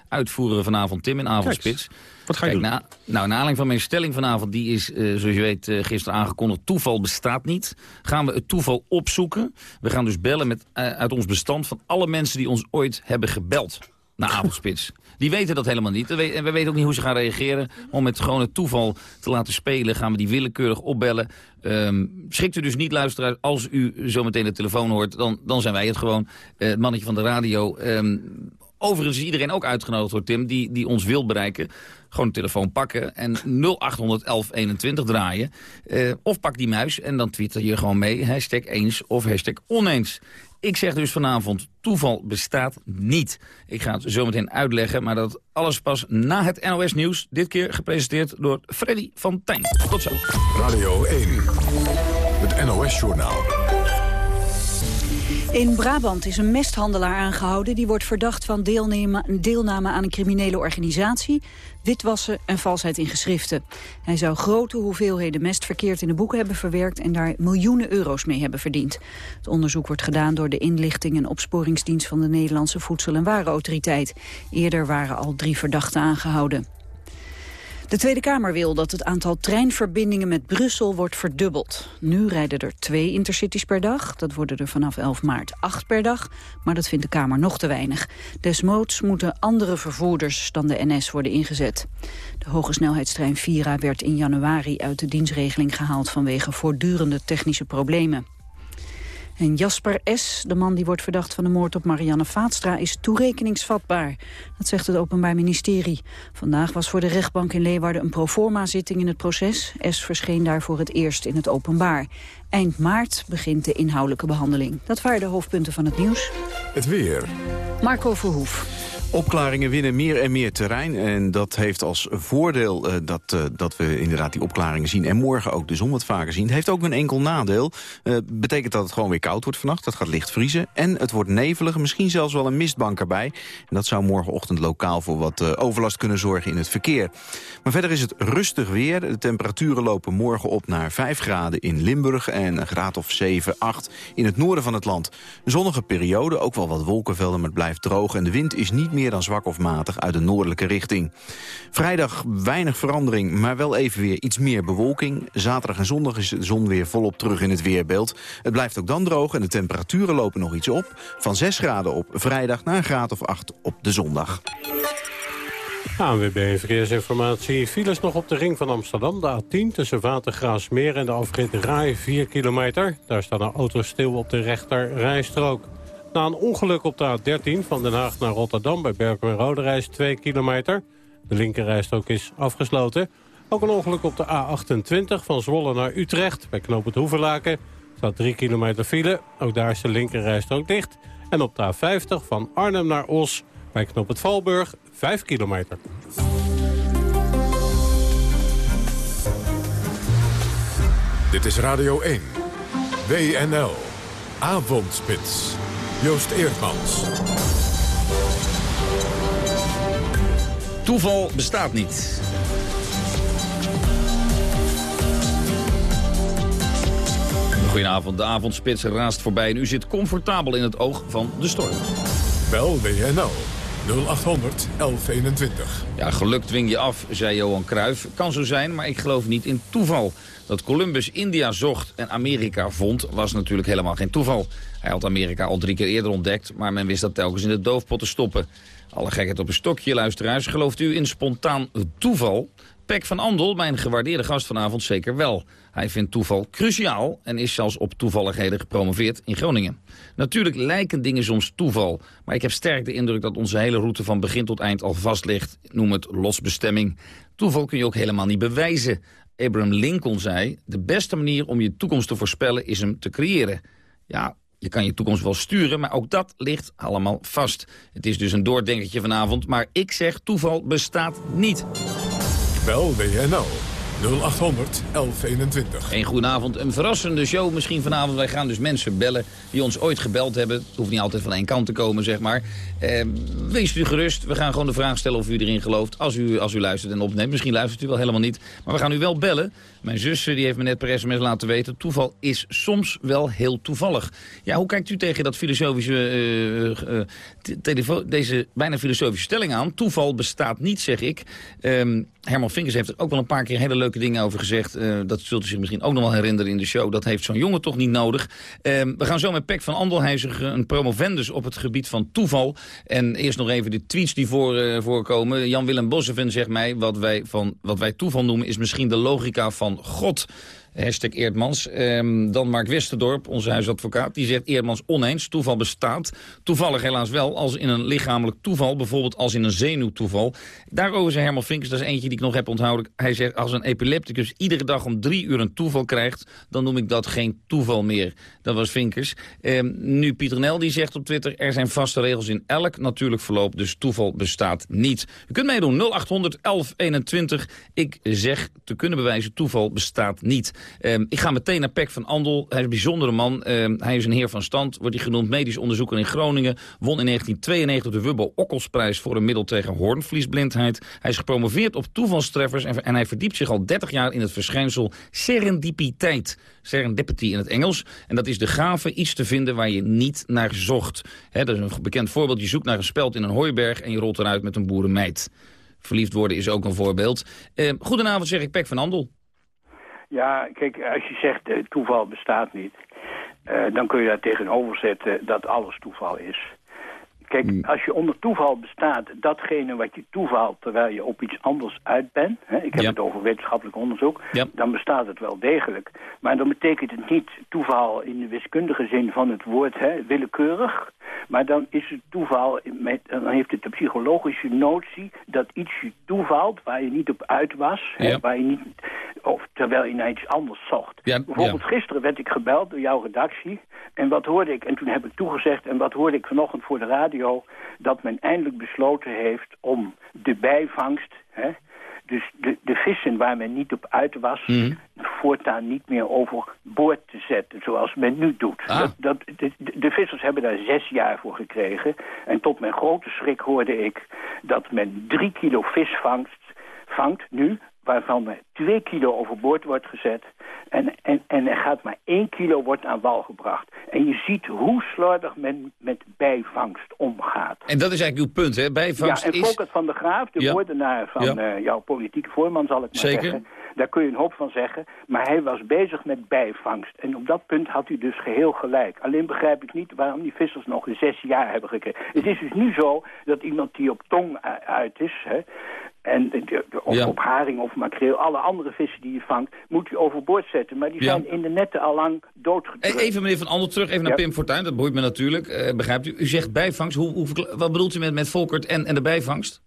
uitvoeren vanavond, Tim, in avondspits. Kijk, wat ga je Kijk, doen? Na, nou, naar aanleiding van mijn stelling vanavond, die is, zoals je weet, gisteren aangekondigd. Toeval bestaat niet. Gaan we het toeval opzoeken. We gaan dus bellen met, uit ons bestand van alle mensen die ons ooit hebben gebeld. Naar avondspits. Die weten dat helemaal niet. En we weten ook niet hoe ze gaan reageren. Om met gewoon het toeval te laten spelen, gaan we die willekeurig opbellen. Um, schrikt u dus niet, luisteraar. Als u zometeen de telefoon hoort, dan, dan zijn wij het gewoon. Uh, het mannetje van de radio. Um, overigens is iedereen ook uitgenodigd door Tim, die, die ons wil bereiken. Gewoon de telefoon pakken en 0800 1121 draaien. Uh, of pak die muis en dan twitter je gewoon mee. Hashtag eens of hashtag oneens. Ik zeg dus vanavond, toeval bestaat niet. Ik ga het zo meteen uitleggen, maar dat alles pas na het NOS-nieuws. Dit keer gepresenteerd door Freddy van Tijn. Tot zo. Radio 1, het NOS-journaal. In Brabant is een mesthandelaar aangehouden. Die wordt verdacht van deelname aan een criminele organisatie... witwassen en valsheid in geschriften. Hij zou grote hoeveelheden mest verkeerd in de boeken hebben verwerkt... en daar miljoenen euro's mee hebben verdiend. Het onderzoek wordt gedaan door de inlichting en opsporingsdienst... van de Nederlandse Voedsel- en Warenautoriteit. Eerder waren al drie verdachten aangehouden. De Tweede Kamer wil dat het aantal treinverbindingen met Brussel wordt verdubbeld. Nu rijden er twee intercities per dag. Dat worden er vanaf 11 maart acht per dag. Maar dat vindt de Kamer nog te weinig. Desmoods moeten andere vervoerders dan de NS worden ingezet. De hogesnelheidstrein Vira werd in januari uit de dienstregeling gehaald... vanwege voortdurende technische problemen. En Jasper S., de man die wordt verdacht van de moord op Marianne Vaatstra, is toerekeningsvatbaar. Dat zegt het Openbaar Ministerie. Vandaag was voor de rechtbank in Leeuwarden een proforma-zitting in het proces. S. verscheen daar voor het eerst in het openbaar. Eind maart begint de inhoudelijke behandeling. Dat waren de hoofdpunten van het nieuws. Het weer. Marco Verhoef. Opklaringen winnen meer en meer terrein. En dat heeft als voordeel uh, dat, uh, dat we inderdaad die opklaringen zien. En morgen ook de zon wat vaker zien. Het heeft ook een enkel nadeel. Uh, betekent dat het gewoon weer koud wordt vannacht. Dat gaat licht vriezen. En het wordt nevelig. Misschien zelfs wel een mistbank erbij. En dat zou morgenochtend lokaal voor wat overlast kunnen zorgen in het verkeer. Maar verder is het rustig weer. De temperaturen lopen morgen op naar 5 graden in Limburg. En een graad of 7, 8 in het noorden van het land. Zonnige periode. Ook wel wat wolkenvelden, maar het blijft droog. En de wind is niet meer dan zwak of matig uit de noordelijke richting. Vrijdag weinig verandering, maar wel even weer iets meer bewolking. Zaterdag en zondag is de zon weer volop terug in het weerbeeld. Het blijft ook dan droog en de temperaturen lopen nog iets op. Van 6 graden op vrijdag naar een graad of 8 op de zondag. ANWB Verkeersinformatie. Files nog op de ring van Amsterdam, de A10... tussen Watergraasmeer en de afrit Rai, 4 kilometer. Daar staan een auto stil op de rechter rijstrook. Na een ongeluk op de A13 van Den Haag naar Rotterdam... bij Berkel en Roderijs 2 kilometer. De linkerrijstrook is afgesloten. Ook een ongeluk op de A28 van Zwolle naar Utrecht... bij Hoeverlaken. staat 3 kilometer file. Ook daar is de linkerrijstrook dicht. En op de A50 van Arnhem naar Os... bij Knoop het Valburg 5 kilometer. Dit is Radio 1. WNL. Avondspits. Joost Eerdmans. Toeval bestaat niet. Goedenavond, de avondspits raast voorbij en u zit comfortabel in het oog van de storm. Bel WNL 0800 1121. Ja, geluk dwing je af, zei Johan Cruijff. Kan zo zijn, maar ik geloof niet in toeval. Dat Columbus India zocht en Amerika vond, was natuurlijk helemaal geen toeval. Hij had Amerika al drie keer eerder ontdekt, maar men wist dat telkens in de doofpot te stoppen. Alle gekheid op een stokje, luisteraars. Gelooft u in spontaan toeval? Pek van Andel, mijn gewaardeerde gast vanavond, zeker wel. Hij vindt toeval cruciaal en is zelfs op toevalligheden gepromoveerd in Groningen. Natuurlijk lijken dingen soms toeval, maar ik heb sterk de indruk dat onze hele route van begin tot eind al vast ligt. Noem het losbestemming. Toeval kun je ook helemaal niet bewijzen. Abraham Lincoln zei, de beste manier om je toekomst te voorspellen is hem te creëren. Ja, je kan je toekomst wel sturen, maar ook dat ligt allemaal vast. Het is dus een doordenkertje vanavond, maar ik zeg toeval bestaat niet. Bel WNL 0800 1121. Een goedenavond. Een verrassende show misschien vanavond. Wij gaan dus mensen bellen die ons ooit gebeld hebben. Het hoeft niet altijd van één kant te komen, zeg maar. Eh, wees u gerust. We gaan gewoon de vraag stellen of u erin gelooft. Als u, als u luistert en opneemt. Misschien luistert u wel helemaal niet. Maar we gaan u wel bellen. Mijn zus die heeft me net per sms laten weten... toeval is soms wel heel toevallig. Ja, hoe kijkt u tegen dat filosofische, uh, uh, deze bijna filosofische stelling aan? Toeval bestaat niet, zeg ik. Um, Herman Vinkers heeft er ook wel een paar keer hele leuke dingen over gezegd. Uh, dat zult u zich misschien ook nog wel herinneren in de show. Dat heeft zo'n jongen toch niet nodig. Um, we gaan zo met Pek van Andelhuizen, een promovendus op het gebied van toeval. En eerst nog even de tweets die voor, voorkomen. Jan-Willem Bosseven zegt mij, wat wij, van, wat wij toeval noemen... is misschien de logica van God. Hashtag Eerdmans. Um, dan Mark Westerdorp, onze huisadvocaat, die zegt Eerdmans oneens. Toeval bestaat. Toevallig helaas wel als in een lichamelijk toeval. Bijvoorbeeld als in een zenuwtoeval. Daarover zei Herman Vinkers, dat is eentje die ik nog heb onthouden. Hij zegt als een epilepticus iedere dag om drie uur een toeval krijgt... dan noem ik dat geen toeval meer. Dat was Vinkers. Um, nu Pieter Nel die zegt op Twitter... er zijn vaste regels in elk natuurlijk verloop, dus toeval bestaat niet. U kunt meedoen 0800 1121. Ik zeg te kunnen bewijzen, toeval bestaat niet. Ehm, ik ga meteen naar Pek van Andel. Hij is een bijzondere man. Ehm, hij is een heer van stand. Wordt hij genoemd medisch onderzoeker in Groningen. Won in 1992 de Wubbo Okkelsprijs voor een middel tegen hoornvliesblindheid. Hij is gepromoveerd op toevalstreffers. En, en hij verdiept zich al 30 jaar in het verschijnsel serendipiteit. Serendipity in het Engels. En dat is de gave iets te vinden waar je niet naar zocht. Dat is een bekend voorbeeld. Je zoekt naar een speld in een hooiberg en je rolt eruit met een boerenmeid. Verliefd worden is ook een voorbeeld. Eh, goedenavond zeg ik, Pek van Andel. Ja, kijk, als je zegt uh, toeval bestaat niet... Uh, dan kun je daar tegenover zetten dat alles toeval is. Kijk, Hmm. als je onder toeval bestaat, datgene wat je toevalt terwijl je op iets anders uit bent, hè, ik heb Ja. het over wetenschappelijk onderzoek, Ja. dan bestaat het wel degelijk. Maar dan betekent het niet toeval in de wiskundige zin van het woord, hè, willekeurig. Maar dan is het toeval, met, dan heeft het de psychologische notie dat iets je toevalt waar je niet op uit was, hè, Ja. waar je niet, of terwijl je naar iets anders zocht. Bijvoorbeeld gisteren werd ik gebeld door jouw redactie. En wat hoorde ik, en toen heb ik toegezegd, en wat hoorde ik vanochtend voor de radio... dat men eindelijk besloten heeft om de bijvangst... Hè, dus de, de vissen waar men niet op uit was... Mhm. voortaan niet meer overboord te zetten, zoals men nu doet. Ah. Dat, dat, de, de- de vissers hebben daar zes jaar voor gekregen. En tot mijn grote schrik hoorde ik dat men drie kilo vis vangt, vangt nu waarvan er twee kilo overboord wordt gezet. En, en, en er gaat maar één kilo wordt aan wal gebracht. En je ziet hoe slordig men met bijvangst omgaat. En dat is eigenlijk uw punt, hè? Bijvangst ja, en is... Volkert van der Graaf, de Ja. woordenaar van Ja. eh, jouw politieke voorman, zal ik maar Zeker. zeggen. Daar kun je een hoop van zeggen. Maar hij was bezig met bijvangst. En op dat punt had hij dus geheel gelijk. Alleen begrijp ik niet waarom die vissers nog zes jaar hebben gekregen. Het is dus nu zo dat iemand die op tong u- uit is... Hè, en de- de- of Ja. op haring of makreel, alle andere vissen die je vangt, moet je overboord zetten. Maar die Ja. zijn in de netten al lang doodgedrukt. E- Even meneer Van Andel, terug even naar Ja. Pim Fortuyn. Dat boeit me natuurlijk, eh, begrijpt u. U zegt bijvangst. Hoe, hoe, wat bedoelt u met, met Volkert en, en de bijvangst?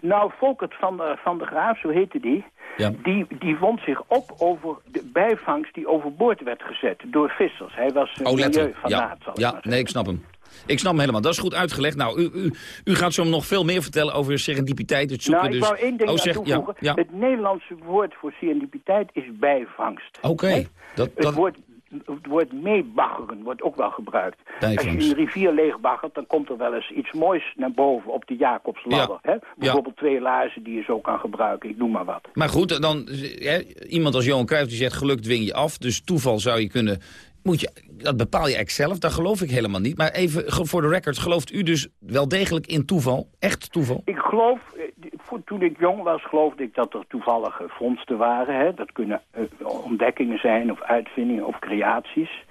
Nou, Volkert van de, van de Graaf, zo heette die... Ja. Die, die wond zich op over de bijvangst die overboord werd gezet door vissers. Hij was een Oh, milieu van Ja, naad, ja nee, ik snap hem. Ik snap hem helemaal. Dat is goed uitgelegd. Nou, u, u, u gaat zo nog veel meer vertellen over serendipiteit, het zoeken. Nou, ik dus... wou één ding oh, aan zeg, toevoegen. Ja, ja. Het Nederlandse woord voor serendipiteit is bijvangst. Oké. Dat, Het dat, woord, het woord meebaggeren wordt ook wel gebruikt. Als je een rivier leegbaggert, dan komt er wel eens iets moois naar boven op de Jacobsladder. Ja. Hè? Bijvoorbeeld twee laarzen die je zo kan gebruiken, ik noem maar wat. Maar goed, dan, hè, iemand als Johan Cruijff die zegt geluk dwing je af. Dus toeval zou je kunnen... Moet je, dat bepaal je eigenlijk zelf, daar geloof ik helemaal niet. Maar even voor de record, gelooft u dus wel degelijk in toeval? Echt toeval? Ik geloof, eh, toen ik jong was, geloofde ik dat er toevallige vondsten waren. Hè? Dat kunnen eh, ontdekkingen zijn of uitvindingen of creaties.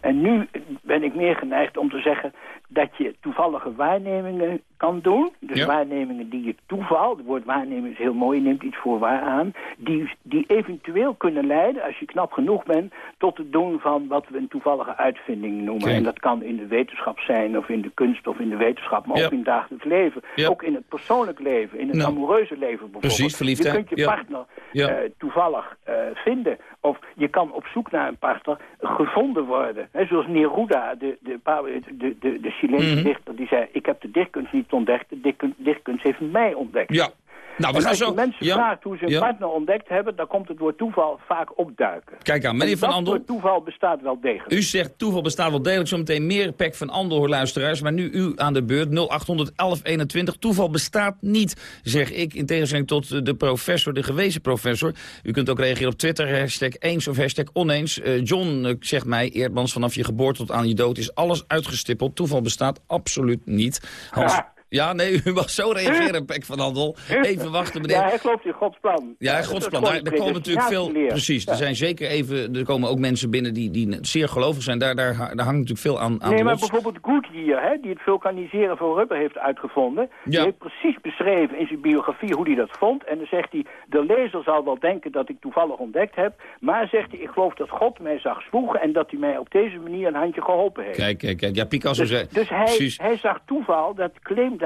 En nu ben ik meer geneigd om te zeggen dat je toevallige waarnemingen kan doen. Dus Ja. waarnemingen die je toeval, het woord waarnemen is heel mooi, je neemt iets voor waar aan. Die, die eventueel kunnen leiden, als je knap genoeg bent, tot het doen van wat we een toevallige uitvinding noemen. En dat kan in de wetenschap zijn, of in de kunst, of in de wetenschap, maar Ja. ook in het dagelijks leven. Ja. Ook in het persoonlijk leven, in het Nou. amoureuze leven bijvoorbeeld. Precies, verliefdheid. Je kunt je partner eh, toevallig eh, vinden. Of je kan op zoek naar een partner gevonden worden. Hè, zoals Neruda, de, de, de, de, de Chileense Mhm. dichter, die zei... ik heb de dichtkunst niet ontdekt, de dichtkunst, dichtkunst heeft mij ontdekt. Ja. Nou, we en gaan als zo... je mensen ja. vraagt hoe ze een Ja. partner ontdekt hebben... dan komt het woord toeval vaak opduiken. Kijk aan, meneer En Van Andel. toeval bestaat wel degelijk. U zegt toeval bestaat wel degelijk. Zometeen meer Pek van Andel, luisteraars. Maar nu u aan de beurt. 0800 1121. Toeval bestaat niet, zeg ik. In tegenstelling tot de professor, de gewezen professor. U kunt ook reageren op Twitter. Hashtag eens of hashtag oneens. Eh, John eh, zegt mij, Eerdmans, vanaf je geboorte tot aan je dood is alles uitgestippeld. Toeval bestaat absoluut niet. Hans... Ja. Ja, nee, u mag zo reageren, Pek van Andel. Even wachten, meneer. Ja, hij gelooft in Gods plan. Ja, dat Gods plan. Daar, komen natuurlijk veel. Precies. Ja. Er zijn zeker even. Er komen ook mensen binnen die, die zeer gelovig zijn. Daar, daar, daar hangt natuurlijk veel aan, aan Nee, maar los. bijvoorbeeld Goodyear, hè, die het vulkaniseren van rubber heeft uitgevonden... die heeft precies beschreven in zijn biografie hoe hij dat vond. En dan zegt hij, de lezer zal wel denken dat ik toevallig ontdekt heb... maar zegt hij, ik geloof dat God mij zag zwoegen... en dat hij mij op deze manier een handje geholpen heeft. Kijk, kijk, kijk. Ja, Picasso Dus, zei. dus hij, precies. hij zag toeval, dat claimde,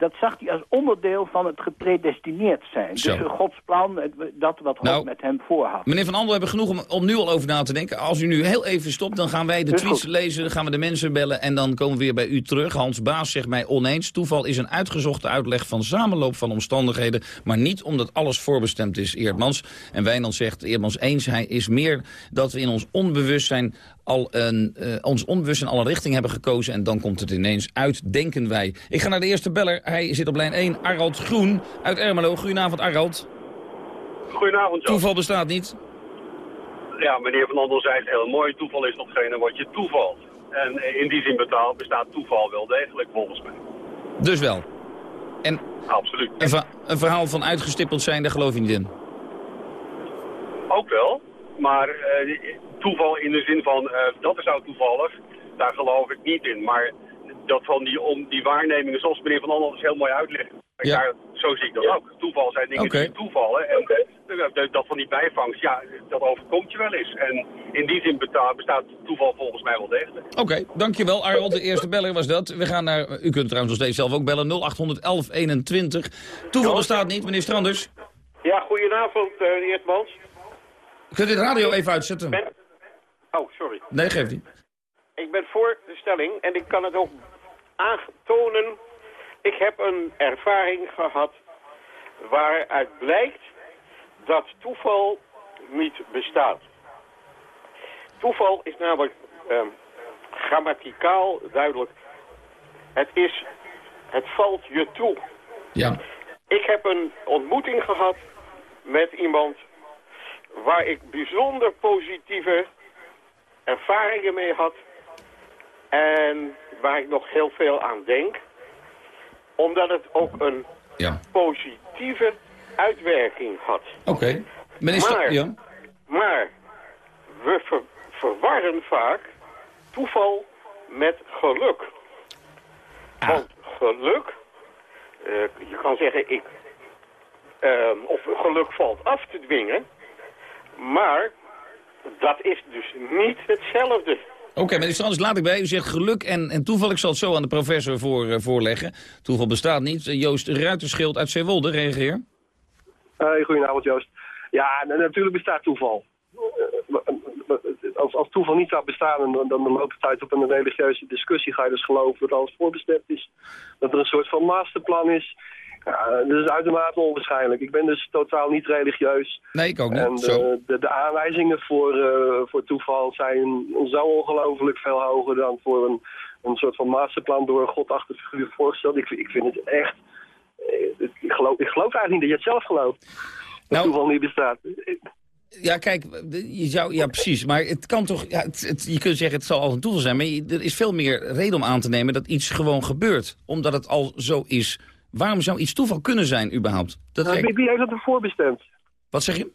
dat zag hij als onderdeel van het gepredestineerd zijn. Zo. Dus Gods plan, dat wat God Nou, met hem voorhad. Meneer Van Andel, we hebben genoeg om, om nu al over na te denken. Als u nu heel even stopt, dan gaan wij de tweets goed. lezen, dan gaan we de mensen bellen en dan komen we weer bij u terug. Hans Baas zegt mij oneens. Toeval is een uitgezochte uitleg van samenloop van omstandigheden, maar niet omdat alles voorbestemd is, Eerdmans. En Wijnand zegt, Eerdmans eens, hij is meer dat we in ons onbewustzijn al een, eh, ons onbewustzijn alle richting hebben gekozen en dan komt het ineens uit, denken wij. Ik ga naar de eerste beller. Hij zit op lijn 1, Arald Groen uit Ermelo. Goedenavond, Arald. Goedenavond, Jan. Toeval bestaat niet. Ja, meneer Van Andel zei het heel mooi. Toeval is datgene wat je toevalt. En in die zin betaalt, bestaat toeval wel degelijk volgens mij. Dus wel. En Absoluut. een, een verhaal van uitgestippeld zijn, daar geloof je niet in. Ook wel. Maar eh, toeval in de zin van, eh, dat is nou toevallig, daar geloof ik niet in. Maar dat van die, om, die waarnemingen, zoals meneer Van Andel dus heel mooi uitlegt. Ja. Daar, zo zie ik dat ook. Toeval zijn dingen die toevallen. En dat- dat van die bijvangst, ja, dat overkomt je wel eens. En in die zin bestaat toeval volgens mij wel degelijk. Oké, dankjewel Arnold. De eerste beller was dat. We gaan naar, u kunt trouwens nog steeds zelf ook bellen, 0800 1121. Toeval bestaat niet, meneer Stranders. Ja, goedenavond, uh, Eertmans. Kunt u de radio even uitzetten? Oh, sorry. Nee, geeft niet. Ik ben voor de stelling en ik kan het ook aantonen. Ik heb een ervaring gehad waaruit blijkt dat toeval niet bestaat. Toeval is namelijk ehm, grammaticaal duidelijk. Het is, het valt je toe. Ja. Ik heb een ontmoeting gehad met iemand waar ik bijzonder positieve ervaringen mee had. En waar ik nog heel veel aan denk. Omdat het ook een Ja. positieve uitwerking had. Oké. Stra- Maar- ja. Maar we ver- verwarren vaak toeval met geluk. Want geluk, eh, je kan zeggen, ik, ehm, of geluk valt af te dwingen, maar dat is dus niet hetzelfde. Oké, meneer Stranders, laat ik bij. U zegt geluk en, en toeval. Ik zal het zo aan de professor voor, eh, voorleggen. Toeval bestaat niet. Eh, Joost Ruiterschild uit Zeewolde, reageer. Hey, goedenavond Joost. Ja, natuurlijk bestaat toeval. Als, als toeval niet zou bestaan, dan, dan loopt het uit op een religieuze discussie. Ga je dus geloven dat alles voorbestemd is. Dat er een soort van masterplan is. Ja, dat is uitermate onwaarschijnlijk. Ik ben dus totaal niet religieus. Nee, ik ook niet. En de, de, de aanwijzingen voor, eh, voor toeval zijn zo ongelooflijk veel hoger dan voor een, een soort van masterplan door een godachtig figuur voorgesteld. Ik, ik vind het echt... eh, Ik geloof, ik geloof eigenlijk niet dat je het zelf gelooft. Dat Nou- toeval niet bestaat. Ja, kijk, je zou, ja precies. Maar het kan toch, ja, het, het- je kunt zeggen het zal al een toeval zijn. Maar je- er is veel meer reden om aan te nemen dat iets gewoon gebeurt. Omdat het al zo is. Waarom zou iets toeval kunnen zijn überhaupt? Dat Nou, wie, wie heeft het dan voorbestemd? Wat zeg je?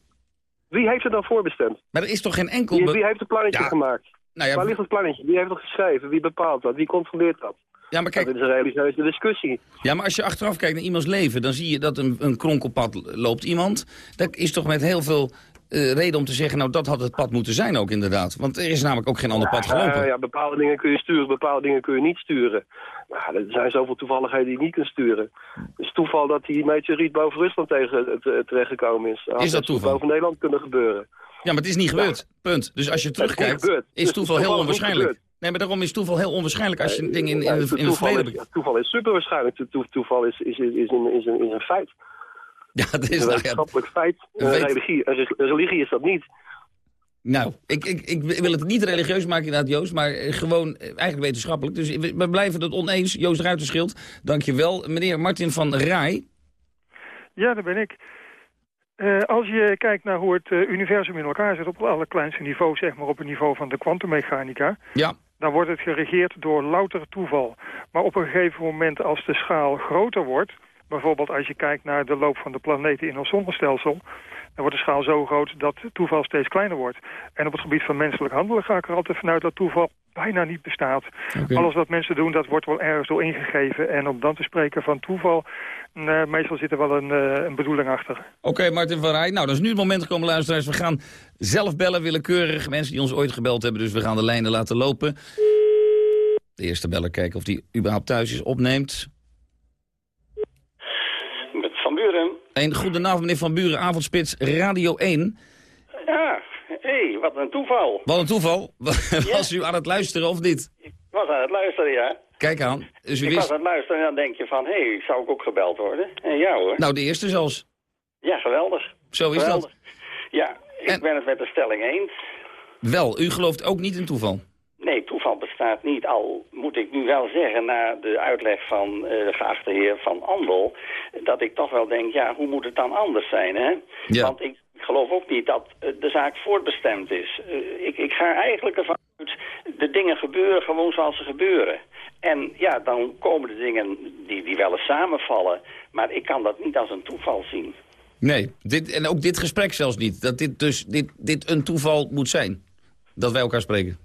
Wie heeft het dan voorbestemd? Maar er is toch geen enkel... Wie, heeft het plannetje Ja, gemaakt? Nou ja, Waar ligt het plannetje? Wie heeft het geschreven? Wie bepaalt dat? Wie controleert dat? Ja, maar kijk... dit is een religieuze discussie. Ja, maar als je achteraf kijkt naar iemands leven... dan zie je dat een, een kronkelpad loopt iemand. Dat is toch met heel veel eh, reden om te zeggen... nou, dat had het pad moeten zijn ook inderdaad. Want er is namelijk ook geen ander pad gelopen. Ja, ja, bepaalde dingen kun je sturen, bepaalde dingen kun je niet sturen. Nou, er zijn zoveel toevalligheden die je niet kunt sturen. Het is toeval dat die meteoriet boven Rusland tegen, eh, te- terechtgekomen is. Is dat toeval? boven Nederland kunnen gebeuren. Ja, maar het is niet gebeurd. Punt. Dus als je is terugkijkt, is toeval heel onwaarschijnlijk. Nee, maar daarom is toeval heel onwaarschijnlijk als je een ding in, in, in, het toeval verleden... is, toeval is superwaarschijnlijk. To- to- Toeval is, is, is, is, een, is, een, is een feit. [LAUGHS] Ja, dat is een nou ja, wetenschappelijk feit. een Een weet- religie, religie is dat niet. Nou, ik, ik, ik wil het niet religieus maken inderdaad, Joost, maar eh, gewoon eh, eigenlijk wetenschappelijk. Dus we, blijven het oneens. Joost Ruiterschild, dankjewel. Meneer Martin van Rij. Ja, daar ben ik. Eh, als je kijkt naar hoe het eh, universum in elkaar zit op het allerkleinste niveau, zeg maar op het niveau van de kwantummechanica, Ja. dan wordt het geregeerd door louter toeval. Maar op een gegeven moment als de schaal groter wordt, bijvoorbeeld als je kijkt naar de loop van de planeten in ons zonnestelsel, dan wordt de schaal zo groot dat toeval steeds kleiner wordt. En op het gebied van menselijk handelen ga ik er altijd vanuit dat toeval bijna niet bestaat. Alles wat mensen doen, dat wordt wel ergens door ingegeven. En om dan te spreken van toeval, eh, meestal zit er wel een, eh, een bedoeling achter. Oké, Martin van Rij. Nou, dat is nu het moment gekomen, luisteraars. We gaan zelf bellen, willekeurig. Mensen die ons ooit gebeld hebben, dus we gaan de lijnen laten lopen. De eerste beller kijken of die überhaupt thuis is, opneemt. Buren. Een goedenavond, meneer Van Buren, avondspits Radio 1. Ja, hé, hey, wat een toeval. Wat een toeval. [LAUGHS] Was u aan het luisteren of niet? Ik was aan het luisteren, ja. Kijk aan. Dus u ik wist... was aan het luisteren en dan denk je van, hé, hey, zou ik ook gebeld worden? En ja hoor. Nou, de eerste zelfs. Ja, geweldig. Zo is geweldig. dat. Ja, ik ben het met de stelling eens. Wel, u gelooft ook niet in toeval? Nee, toeval bestaat niet. Al moet ik nu wel zeggen, na de uitleg van uh, de geachte heer Van Andel... dat ik toch wel denk, ja, hoe moet het dan anders zijn, hè? Ja. Want ik geloof ook niet dat uh, de zaak voortbestemd is. Uh, ik, ik ga eigenlijk ervan uit, de dingen gebeuren gewoon zoals ze gebeuren. En ja, dan komen de dingen die, die wel eens samenvallen. Maar ik kan dat niet als een toeval zien. Nee, dit, en ook dit gesprek zelfs niet. Dat dit dus dit, dit een toeval moet zijn. Dat wij elkaar spreken.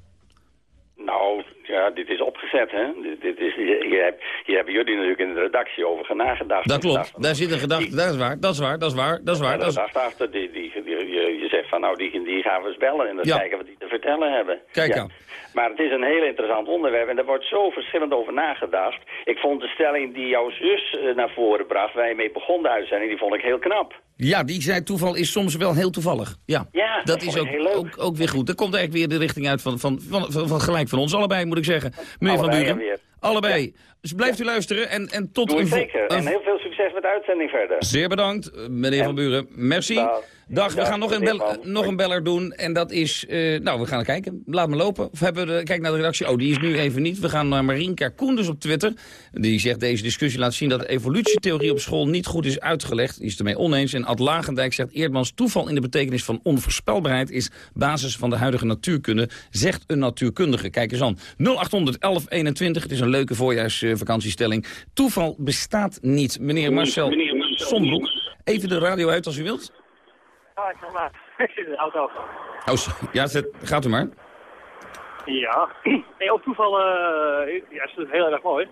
Nou, ja, dit is opgezet, hè. Dit, dit is, hier, heb, hier hebben jullie natuurlijk in de redactie over nagedacht. Dat klopt, daar zit een gedachte, dat is waar, dat is waar, dat is waar, dat is waar. Dat is... achter, die, die, die, je, je zegt van nou, die, die gaan we eens bellen en dan ja. kijken wat die te vertellen hebben. Kijk ja. aan. Maar het is een heel interessant onderwerp en er wordt zo verschillend over nagedacht. Ik vond de stelling die jouw zus uh, naar voren bracht, waar je mee begon de uitzending, die vond ik heel knap. Ja, die zei toeval is soms wel heel toevallig. Ja, ja dat, is ook, ook, ook, weer goed. Dat komt eigenlijk weer de richting uit van, van, van, van, van gelijk van ons allebei, moet ik zeggen. Meneer allebei Van Buren. Allebei. Ja. Dus blijft u luisteren en, en tot Doe een... zeker. En heel veel succes met de uitzending verder. Zeer bedankt, meneer en... Van Buren. Merci. Dag. Dag, we gaan nog een, bel, nog een beller doen. En dat is... Uh, nou, we gaan kijken. Laat me lopen. Of hebben we de, kijk naar de redactie. Oh, die is nu even niet. We gaan naar Marienka Koenders op Twitter. Die zegt deze discussie laat zien dat de evolutietheorie op school niet goed is uitgelegd. Die is ermee oneens. En Ad Lagendijk zegt Eerdmans toeval in de betekenis van onvoorspelbaarheid is basis van de huidige natuurkunde. Zegt een natuurkundige. Kijk eens aan. 0800 1121. Het is een leuke voorjaarsvakantiestelling. Toeval bestaat niet. Meneer Marcel Sombroek. Even de radio uit als u wilt. Ja, ik kan maar. [LAUGHS] Ik zit in de auto. Oh, ja, zet, gaat u maar. Ja. [CLEARS THROAT] Nee, op toeval uh, ja, is het heel erg mooi.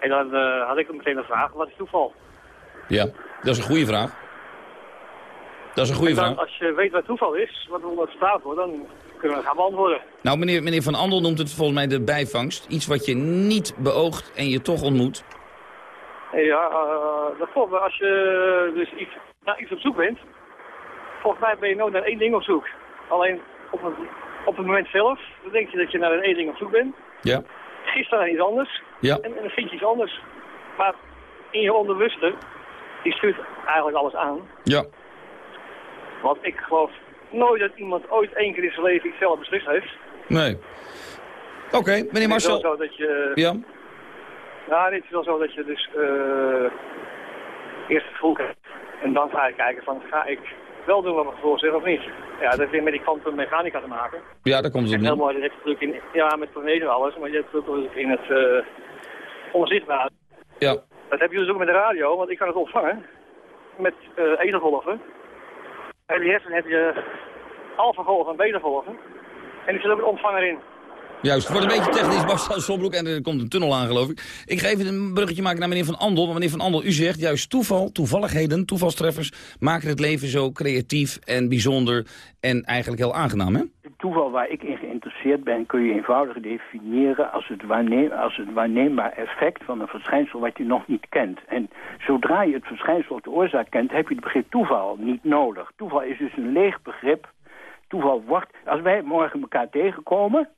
En dan uh, had ik ook meteen een vraag. Wat is toeval? Ja, dat is een goede vraag. Dat is een goede vraag. Als je weet wat toeval is, wat er staat wordt, dan kunnen we gaan beantwoorden. Nou, meneer, meneer Van Andel noemt het volgens mij de bijvangst. Iets wat je niet beoogt en je toch ontmoet. Ja, uh, dat mij als je dus iets, naar iets op zoek bent, volgens mij ben je nooit naar één ding op zoek. Alleen op het, op het moment zelf, dan denk je dat je naar een één ding op zoek bent. Ja. Gisteren naar iets anders. Ja. En, en dan vind je iets anders. Maar in je onderbewuste, die stuurt eigenlijk alles aan. Ja. Want ik geloof nooit dat iemand ooit één keer in zijn leven iets zelf beslist heeft. Nee. Oké, okay, meneer Marcel. Het is wel zo dat je... Ja. Nou, het is wel zo dat je dus uh, eerst het gevoel hebt. En dan ga je kijken van, ga ik wel doen wat gevoel zegt of niet? Ja, dat heeft weer met die kwantummechanica te maken. Ja, daar komt het op. Heel mooi, dat heeft natuurlijk in, ja, met planeten en alles, maar je hebt het ook in het uh, onzichtbare. Ja. Dat heb je dus ook met de radio, want ik kan het ontvangen met uh, ethergolven. En die hersenen heb je alpha-golven en beta-golven. En er zit ook een ontvanger in. Juist, het wordt een beetje technisch, Marcel Sombroek, en er komt een tunnel aan, geloof ik. Ik ga even een bruggetje maken naar meneer Van Andel. Want meneer Van Andel, u zegt juist toeval, toevalligheden, toevalstreffers... maken het leven zo creatief en bijzonder en eigenlijk heel aangenaam, hè? Het toeval waar ik in geïnteresseerd ben, kun je eenvoudig definiëren... als het, waarneem, als het waarneembaar effect van een verschijnsel wat je nog niet kent. En zodra je het verschijnsel of de oorzaak kent, heb je het begrip toeval niet nodig. Toeval is dus een leeg begrip. Toeval wordt, als wij morgen elkaar tegenkomen...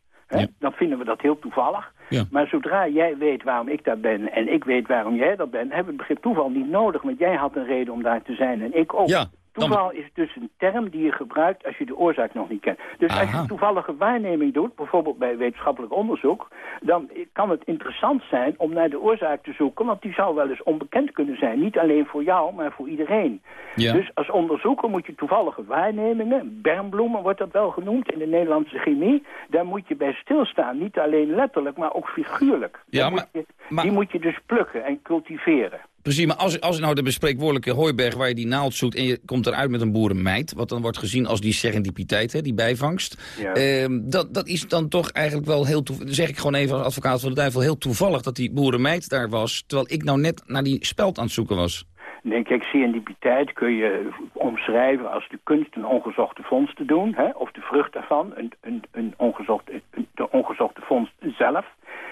Ja. Dan vinden we dat heel toevallig. Ja. Maar zodra jij weet waarom ik daar ben en ik weet waarom jij dat bent... hebben we het begrip toeval niet nodig. Want jij had een reden om daar te zijn en ik ook. Ja, toeval is dus een term die je gebruikt als je de oorzaak nog niet kent. Dus Aha. als je een toevallige waarneming doet, bijvoorbeeld bij wetenschappelijk onderzoek... dan kan het interessant zijn om naar de oorzaak te zoeken... want die zou wel eens onbekend kunnen zijn. Niet alleen voor jou, maar voor iedereen. Ja. Dus als onderzoeker moet je toevallige waarnemingen... bermbloemen wordt dat wel genoemd in de Nederlandse chemie... daar moet je bij stilstaan. Niet alleen letterlijk, maar ook figuurlijk. Ja, maar, moet je, maar... Die moet je dus plukken en cultiveren. Precies, maar als, als nou de bespreekwoordelijke hooiberg waar je die naald zoekt... en je komt eruit met een boerenmeid... wat dan wordt gezien als die serendipiteit, hè, die bijvangst... Ja. Eh, dat, dat is dan toch eigenlijk wel heel toevallig... zeg ik gewoon even als advocaat van de duivel... heel toevallig dat die boerenmeid daar was... terwijl ik nou net naar die speld aan het zoeken was. Nee, kijk, serendipiteit kun je omschrijven als de kunst een ongezochte vondst te doen... Hè, of de vrucht daarvan, een, een, een ongezochte, een, de ongezochte vondst zelf...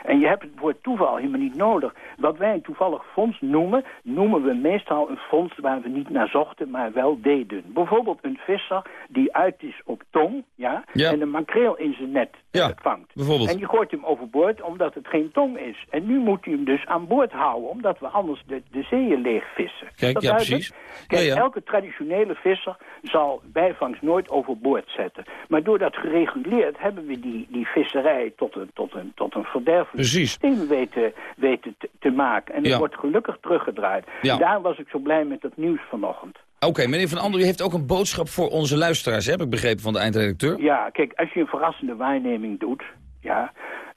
En je hebt het woord toeval helemaal niet nodig. Wat wij een toevallig fonds noemen, noemen we meestal een fonds waar we niet naar zochten, maar wel deden. Bijvoorbeeld een visser die uit is op tong, ja, Ja. en een makreel in zijn net Ja, vangt. bijvoorbeeld. En je gooit hem overboord omdat het geen tong is. En nu moet hij hem dus aan boord houden, omdat we anders de, de zeeën leegvissen. Is Kijk, dat ja, duidelijk? precies. Kijk, Ja, ja. elke traditionele visser zal bijvangst nooit overboord zetten. Maar door dat gereguleerd hebben we die, die visserij tot een, tot een, tot een verderfelijk Precies. systeem weten, weten te, te maken. En het wordt gelukkig teruggedraaid. En daar was ik zo blij met dat nieuws vanochtend. Oké, meneer Van Andel, u heeft ook een boodschap voor onze luisteraars, heb ik begrepen van de eindredacteur. Ja, kijk, als je een verrassende waarneming doet, ja,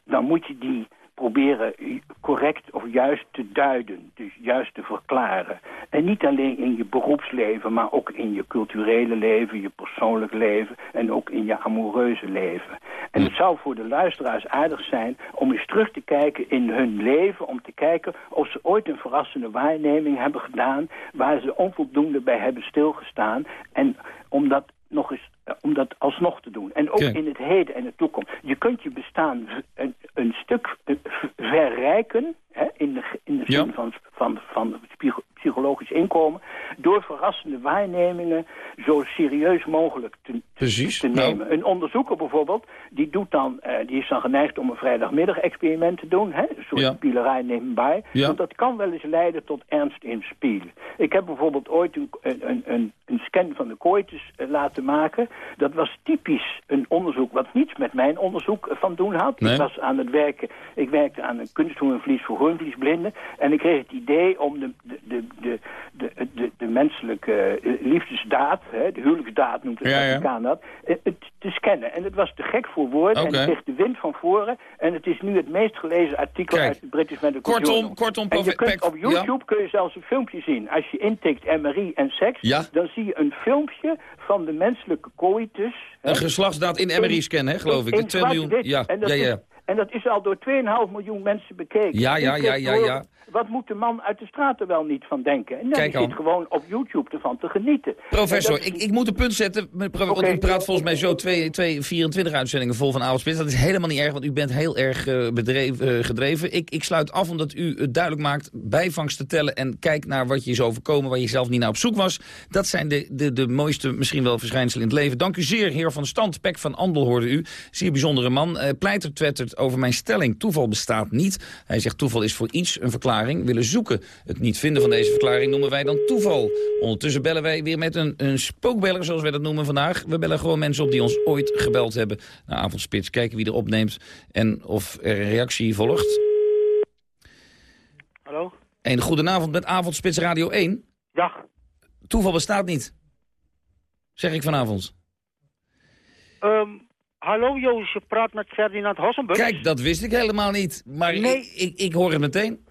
dan moet je die proberen correct of juist te duiden. Dus juist te verklaren. En niet alleen in je beroepsleven, maar ook in je culturele leven, je persoonlijk leven en ook in je amoureuze leven. En het zou voor de luisteraars aardig zijn om eens terug te kijken in hun leven, om te kijken of ze ooit een verrassende waarneming hebben gedaan waar ze onvoldoende bij hebben stilgestaan. En om dat nog eens om dat alsnog te doen. En ook Kijk. in het heden en de toekomst. Je kunt je bestaan een, een stuk eh, verrijken... Hè, in de, in de zin Ja. van, van, van psychologisch inkomen... door verrassende waarnemingen zo serieus mogelijk te, te Nou. nemen. Een onderzoeker bijvoorbeeld, die, doet dan, eh, die is dan geneigd om een vrijdagmiddag-experiment te doen. Hè? Een soort Ja. spielerij. Ja. Want dat kan wel eens leiden tot ernst in spelen. Ik heb bijvoorbeeld ooit een, een, een, een scan van de coitus eh, laten maken. Dat was typisch een onderzoek wat niets met mijn onderzoek eh, van doen had. Nee. Ik was aan het werken, ik werkte aan een kunsthoornvlies voor hoornvliesblinden. En ik kreeg het idee om de, de, de, de, de, de, de menselijke eh, liefdesdaad, hè, de huwelijksdaad noemt het Ja, ja. Vaticaan dat, eh, het te scannen. En het was te gek voor woorden en het kreeg de wind van voren. En het is nu het meest gelezen artikel Kijk. uit het British Medical Kortom- Journal. kortom, en je kunt op YouTube kun je zelfs een filmpje zien. Als je intikt MRI en seks, Ja. dan zie je een filmpje van de menselijke coitus. hè, Een geslachtsdaad in MRI-scan, hè, geloof ik. in De 2 miljoen. Ja, En dat ja, is- ja. En dat is al door 2,5 miljoen mensen bekeken. Ja, ja, ja, ja, ja. Wat moet de man uit de straat er wel niet van denken? En dan zit gewoon op YouTube ervan te genieten. Professor, ik, ik moet een punt zetten. Pro- want u praat volgens mij zo twee, twee, 24 uitzendingen vol van Avondspits. Dat is helemaal niet erg, want u bent heel erg eh, bedreven, eh, gedreven. Ik, ik sluit af omdat u het duidelijk maakt bijvangst te tellen... en kijk naar wat je is overkomen, waar je zelf niet naar op zoek was. Dat zijn de, de, de mooiste, misschien wel verschijnselen in het leven. Dank u zeer, heer Van Stand. Pek van Andel hoorde u. Zeer bijzondere man. Eh, pleiter twittert over mijn stelling. Toeval bestaat niet. Hij zegt toeval is voor iets een verklaring. Willen zoeken. Het niet vinden van deze verklaring noemen wij dan toeval. Ondertussen bellen wij weer met een, een spookbeller, zoals wij dat noemen vandaag. We bellen gewoon mensen op die ons ooit gebeld hebben. Naar avondspits, kijken wie er opneemt en of er een reactie volgt. Hallo? Een goedenavond met Avondspits Radio 1. Dag. Toeval bestaat niet. Zeg ik vanavond. Ehm, hallo Joost, je praat met Ferdinand Hossenburg. Kijk, dat wist ik helemaal niet. Maar Nee. ik, ik, ik hoor het meteen.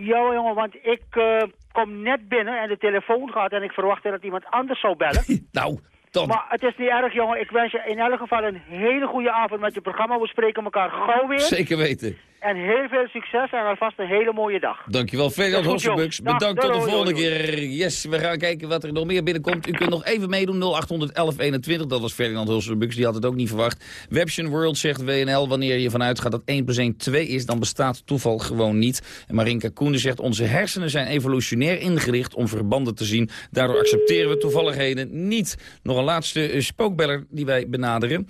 Ja jongen, want ik eh, kom net binnen en de telefoon gaat en ik verwachtte dat iemand anders zou bellen. [LAUGHS] nou, dan. Maar het is niet erg jongen, ik wens je in elk geval een hele goede avond met je programma. We spreken elkaar gauw weer. Zeker weten. En heel veel succes en alvast een hele mooie dag. Dankjewel, Ferdinand Hossenbux. Bedankt tot de volgende keer. Yes, we gaan kijken wat er nog meer binnenkomt. U kunt nog even meedoen, 081121. Dat was Ferdinand Hossenbux, die had het ook niet verwacht. Webtion World zegt WNL, wanneer je vanuit gaat dat 1 plus 1 2 is... dan bestaat toeval gewoon niet. En Marinka Koende zegt, onze hersenen zijn evolutionair ingericht... om verbanden te zien. Daardoor accepteren we toevalligheden niet. Nog een laatste eh, spookbeller die wij benaderen.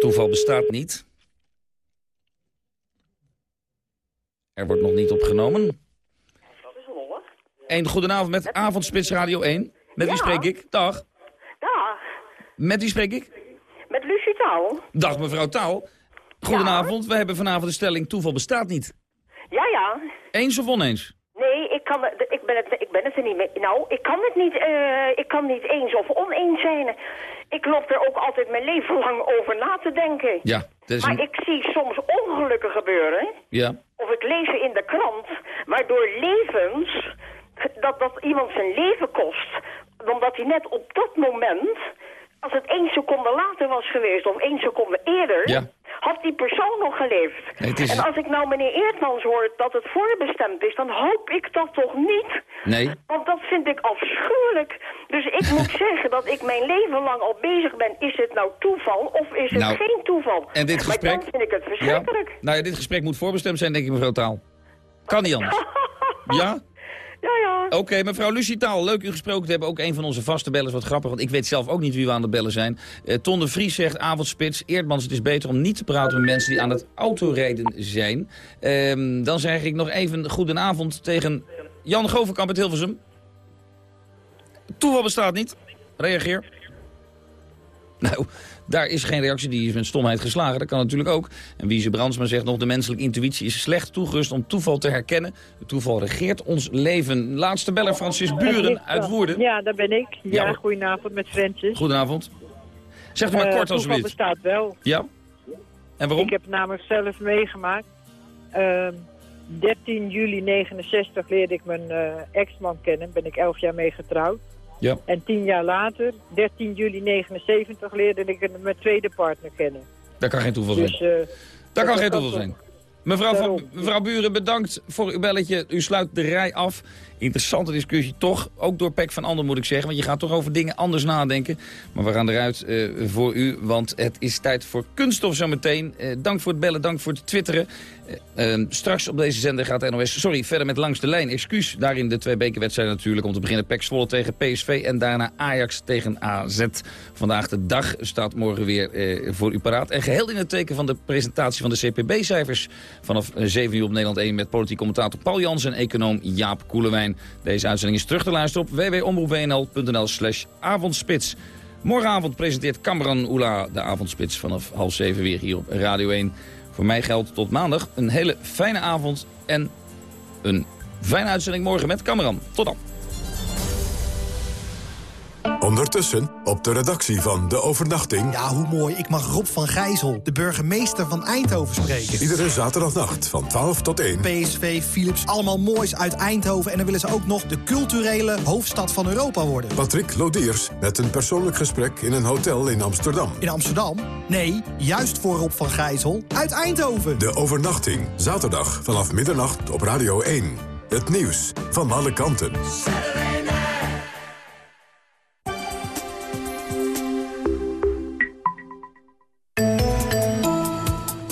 Toeval bestaat niet. Er wordt nog niet opgenomen. Een goedenavond met Avondspits Radio 1. Met wie Ja. spreek ik? Dag. Dag, Met wie spreek ik? met Lucie Touw. Dag mevrouw Taal. Goedenavond. We hebben vanavond de stelling toeval bestaat niet. Ja, ja. Eens of oneens? Nee, ik, kan, ik, ben het, ben het er niet mee. Nou, ik kan het niet, eh, ik kan niet eens of oneens zijn. Ik loop er ook altijd mijn leven lang over na te denken. Ja, dat is Maar ik zie soms ongelukken gebeuren. Ja. Of ik lees in de krant, waardoor levens, dat, dat iemand zijn leven kost. Omdat hij net op dat moment, als het één seconde later was geweest of één seconde eerder, Ja. had die persoon nog geleefd. Nee, is- En als ik nou meneer Eertmans hoor dat het voorbestemd is, dan hoop ik dat toch niet. Nee. Want dat vind ik afschuwelijk. Dus ik [LAUGHS] moet zeggen dat ik mijn leven lang al bezig ben. Is het nou toeval of is het Nou, geen toeval? en dit gesprek- Maar dan vind ik het verschrikkelijk. Nou ja, dit gesprek moet voorbestemd zijn, denk ik, mevrouw Taal. Kan niet anders. [LAUGHS] Ja? Oké, mevrouw Lucie Taal, leuk u gesproken te hebben. Ook een van onze vaste bellers, wat grappig, want ik weet zelf ook niet wie we aan de bellen zijn. Eh, Ton de Vries zegt, avondspits, Eerdmans, het is beter om niet te praten met mensen die aan het autorijden zijn. Ehm, dan zeg ik nog even goedenavond tegen Jan Govenkamp uit Hilversum. Toeval bestaat niet. Reageer. Nou, daar is geen reactie, die is met stomheid geslagen. Dat kan natuurlijk ook. En Wiese Brandsma zegt nog, de menselijke intuïtie is slecht toegerust om toeval te herkennen. Het toeval regeert ons leven. Laatste beller, Francis Buren uit Woerden. Ja, daar ben ik. Ja, Ja. goedenavond met Francis. Goedenavond. Zegt u maar Eh, kort toeval alsjeblieft. bestaat wel. Ja? En waarom? Ik heb het namelijk zelf meegemaakt. Ehm 13 juli 69 leerde ik mijn eh, ex-man kennen. Ben ik 11 jaar mee getrouwd. Ja. En 10 jaar later, 13 juli 79, leerde ik mijn tweede partner kennen. Dat kan geen toeval Dus, zijn. eh, Dat dat kan geen toeval zijn. Mevrouw, van, mevrouw Buren, bedankt voor uw belletje. U sluit de rij af. Interessante discussie toch. Ook door Pek van Ander moet ik zeggen. Want je gaat toch over dingen anders nadenken. Maar we gaan eruit eh, voor u. Want het is tijd voor kunststof zometeen. Eh dank voor het bellen, dank voor het twitteren. Eh, eh, straks op deze zender gaat NOS... Sorry, verder met Langs de Lijn. Excuus. Daarin de twee bekerwedstrijden natuurlijk. Om te beginnen Pek Zwolle tegen PSV. En daarna Ajax tegen AZ. Vandaag de dag staat morgen weer voor u paraat. En geheel in het teken van de presentatie van de CPB-cijfers. Vanaf eh, 7 uur op Nederland 1 met politiek commentator Paul Jansen en econoom Jaap Koelewijn. Deze uitzending is terug te luisteren op www.omroepwnl.nl slash avondspits. Morgenavond presenteert Cameron Oela de avondspits vanaf half zeven weer hier op Radio 1. Voor mij geldt tot maandag een hele fijne avond en een fijne uitzending morgen met Cameron. Tot dan. Ondertussen op de redactie van De Overnachting. Ja, hoe mooi. Ik mag Rob van Gijzel, de burgemeester van Eindhoven, spreken. Iedere zaterdagnacht van 12 tot 1. PSV, Philips, allemaal moois uit Eindhoven. En dan willen ze ook nog de culturele hoofdstad van Europa worden. Patrick Lodiers met een persoonlijk gesprek in een hotel in Amsterdam. In Amsterdam? Nee, juist voor Rob van Gijzel. Uit Eindhoven. De Overnachting, zaterdag vanaf middernacht op Radio 1. Het nieuws van alle kanten.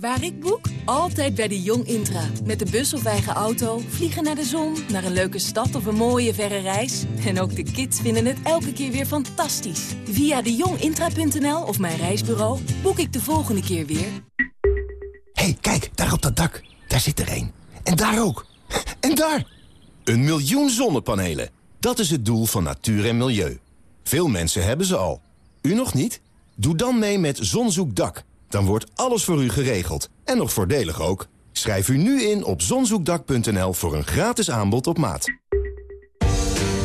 Waar ik boek? Altijd bij de Jong Intra. Met de bus of eigen auto, vliegen naar de zon, naar een leuke stad of een mooie verre reis. En ook de kids vinden het elke keer weer fantastisch. Via de jongintra.nl of mijn reisbureau boek ik de volgende keer weer. hey, kijk, daar op dat dak. Daar zit er een. En daar ook. En daar! Een miljoen zonnepanelen. Dat is het doel van natuur en milieu. Veel mensen hebben ze al. U nog niet? Doe dan mee met Zonzoekdak. Dan wordt alles voor u geregeld. En nog voordelig ook. Schrijf u nu in op zonzoekdak.nl voor een gratis aanbod op maat.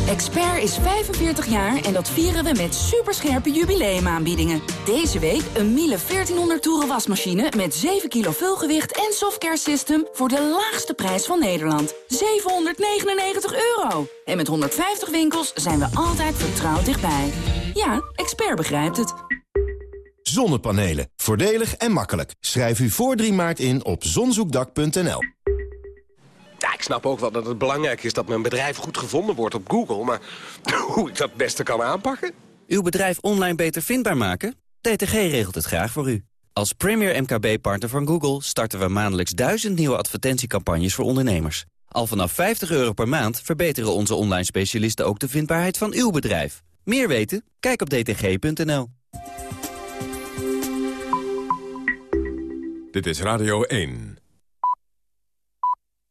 Expert is 45 jaar en dat vieren we met superscherpe jubileumaanbiedingen. Deze week een Miele 1400 toeren wasmachine met 7 kilo vulgewicht en softcare system voor de laagste prijs van Nederland. 799 euro. En met 150 winkels zijn we altijd vertrouwd dichtbij. Ja, Expert begrijpt het. Zonnepanelen. Voordelig en makkelijk. Schrijf u voor 3 maart in op zonzoekdak.nl. Ja, ik snap ook wel dat het belangrijk is dat mijn bedrijf goed gevonden wordt op Google. Maar [LAUGHS] hoe ik dat het beste kan aanpakken? Uw bedrijf online beter vindbaar maken? DTG regelt het graag voor u. Als premier MKB-partner van Google starten we maandelijks duizend nieuwe advertentiecampagnes voor ondernemers. Al vanaf 50 euro per maand verbeteren onze online specialisten ook de vindbaarheid van uw bedrijf. Meer weten? Kijk op dtg.nl. Dit is Radio 1.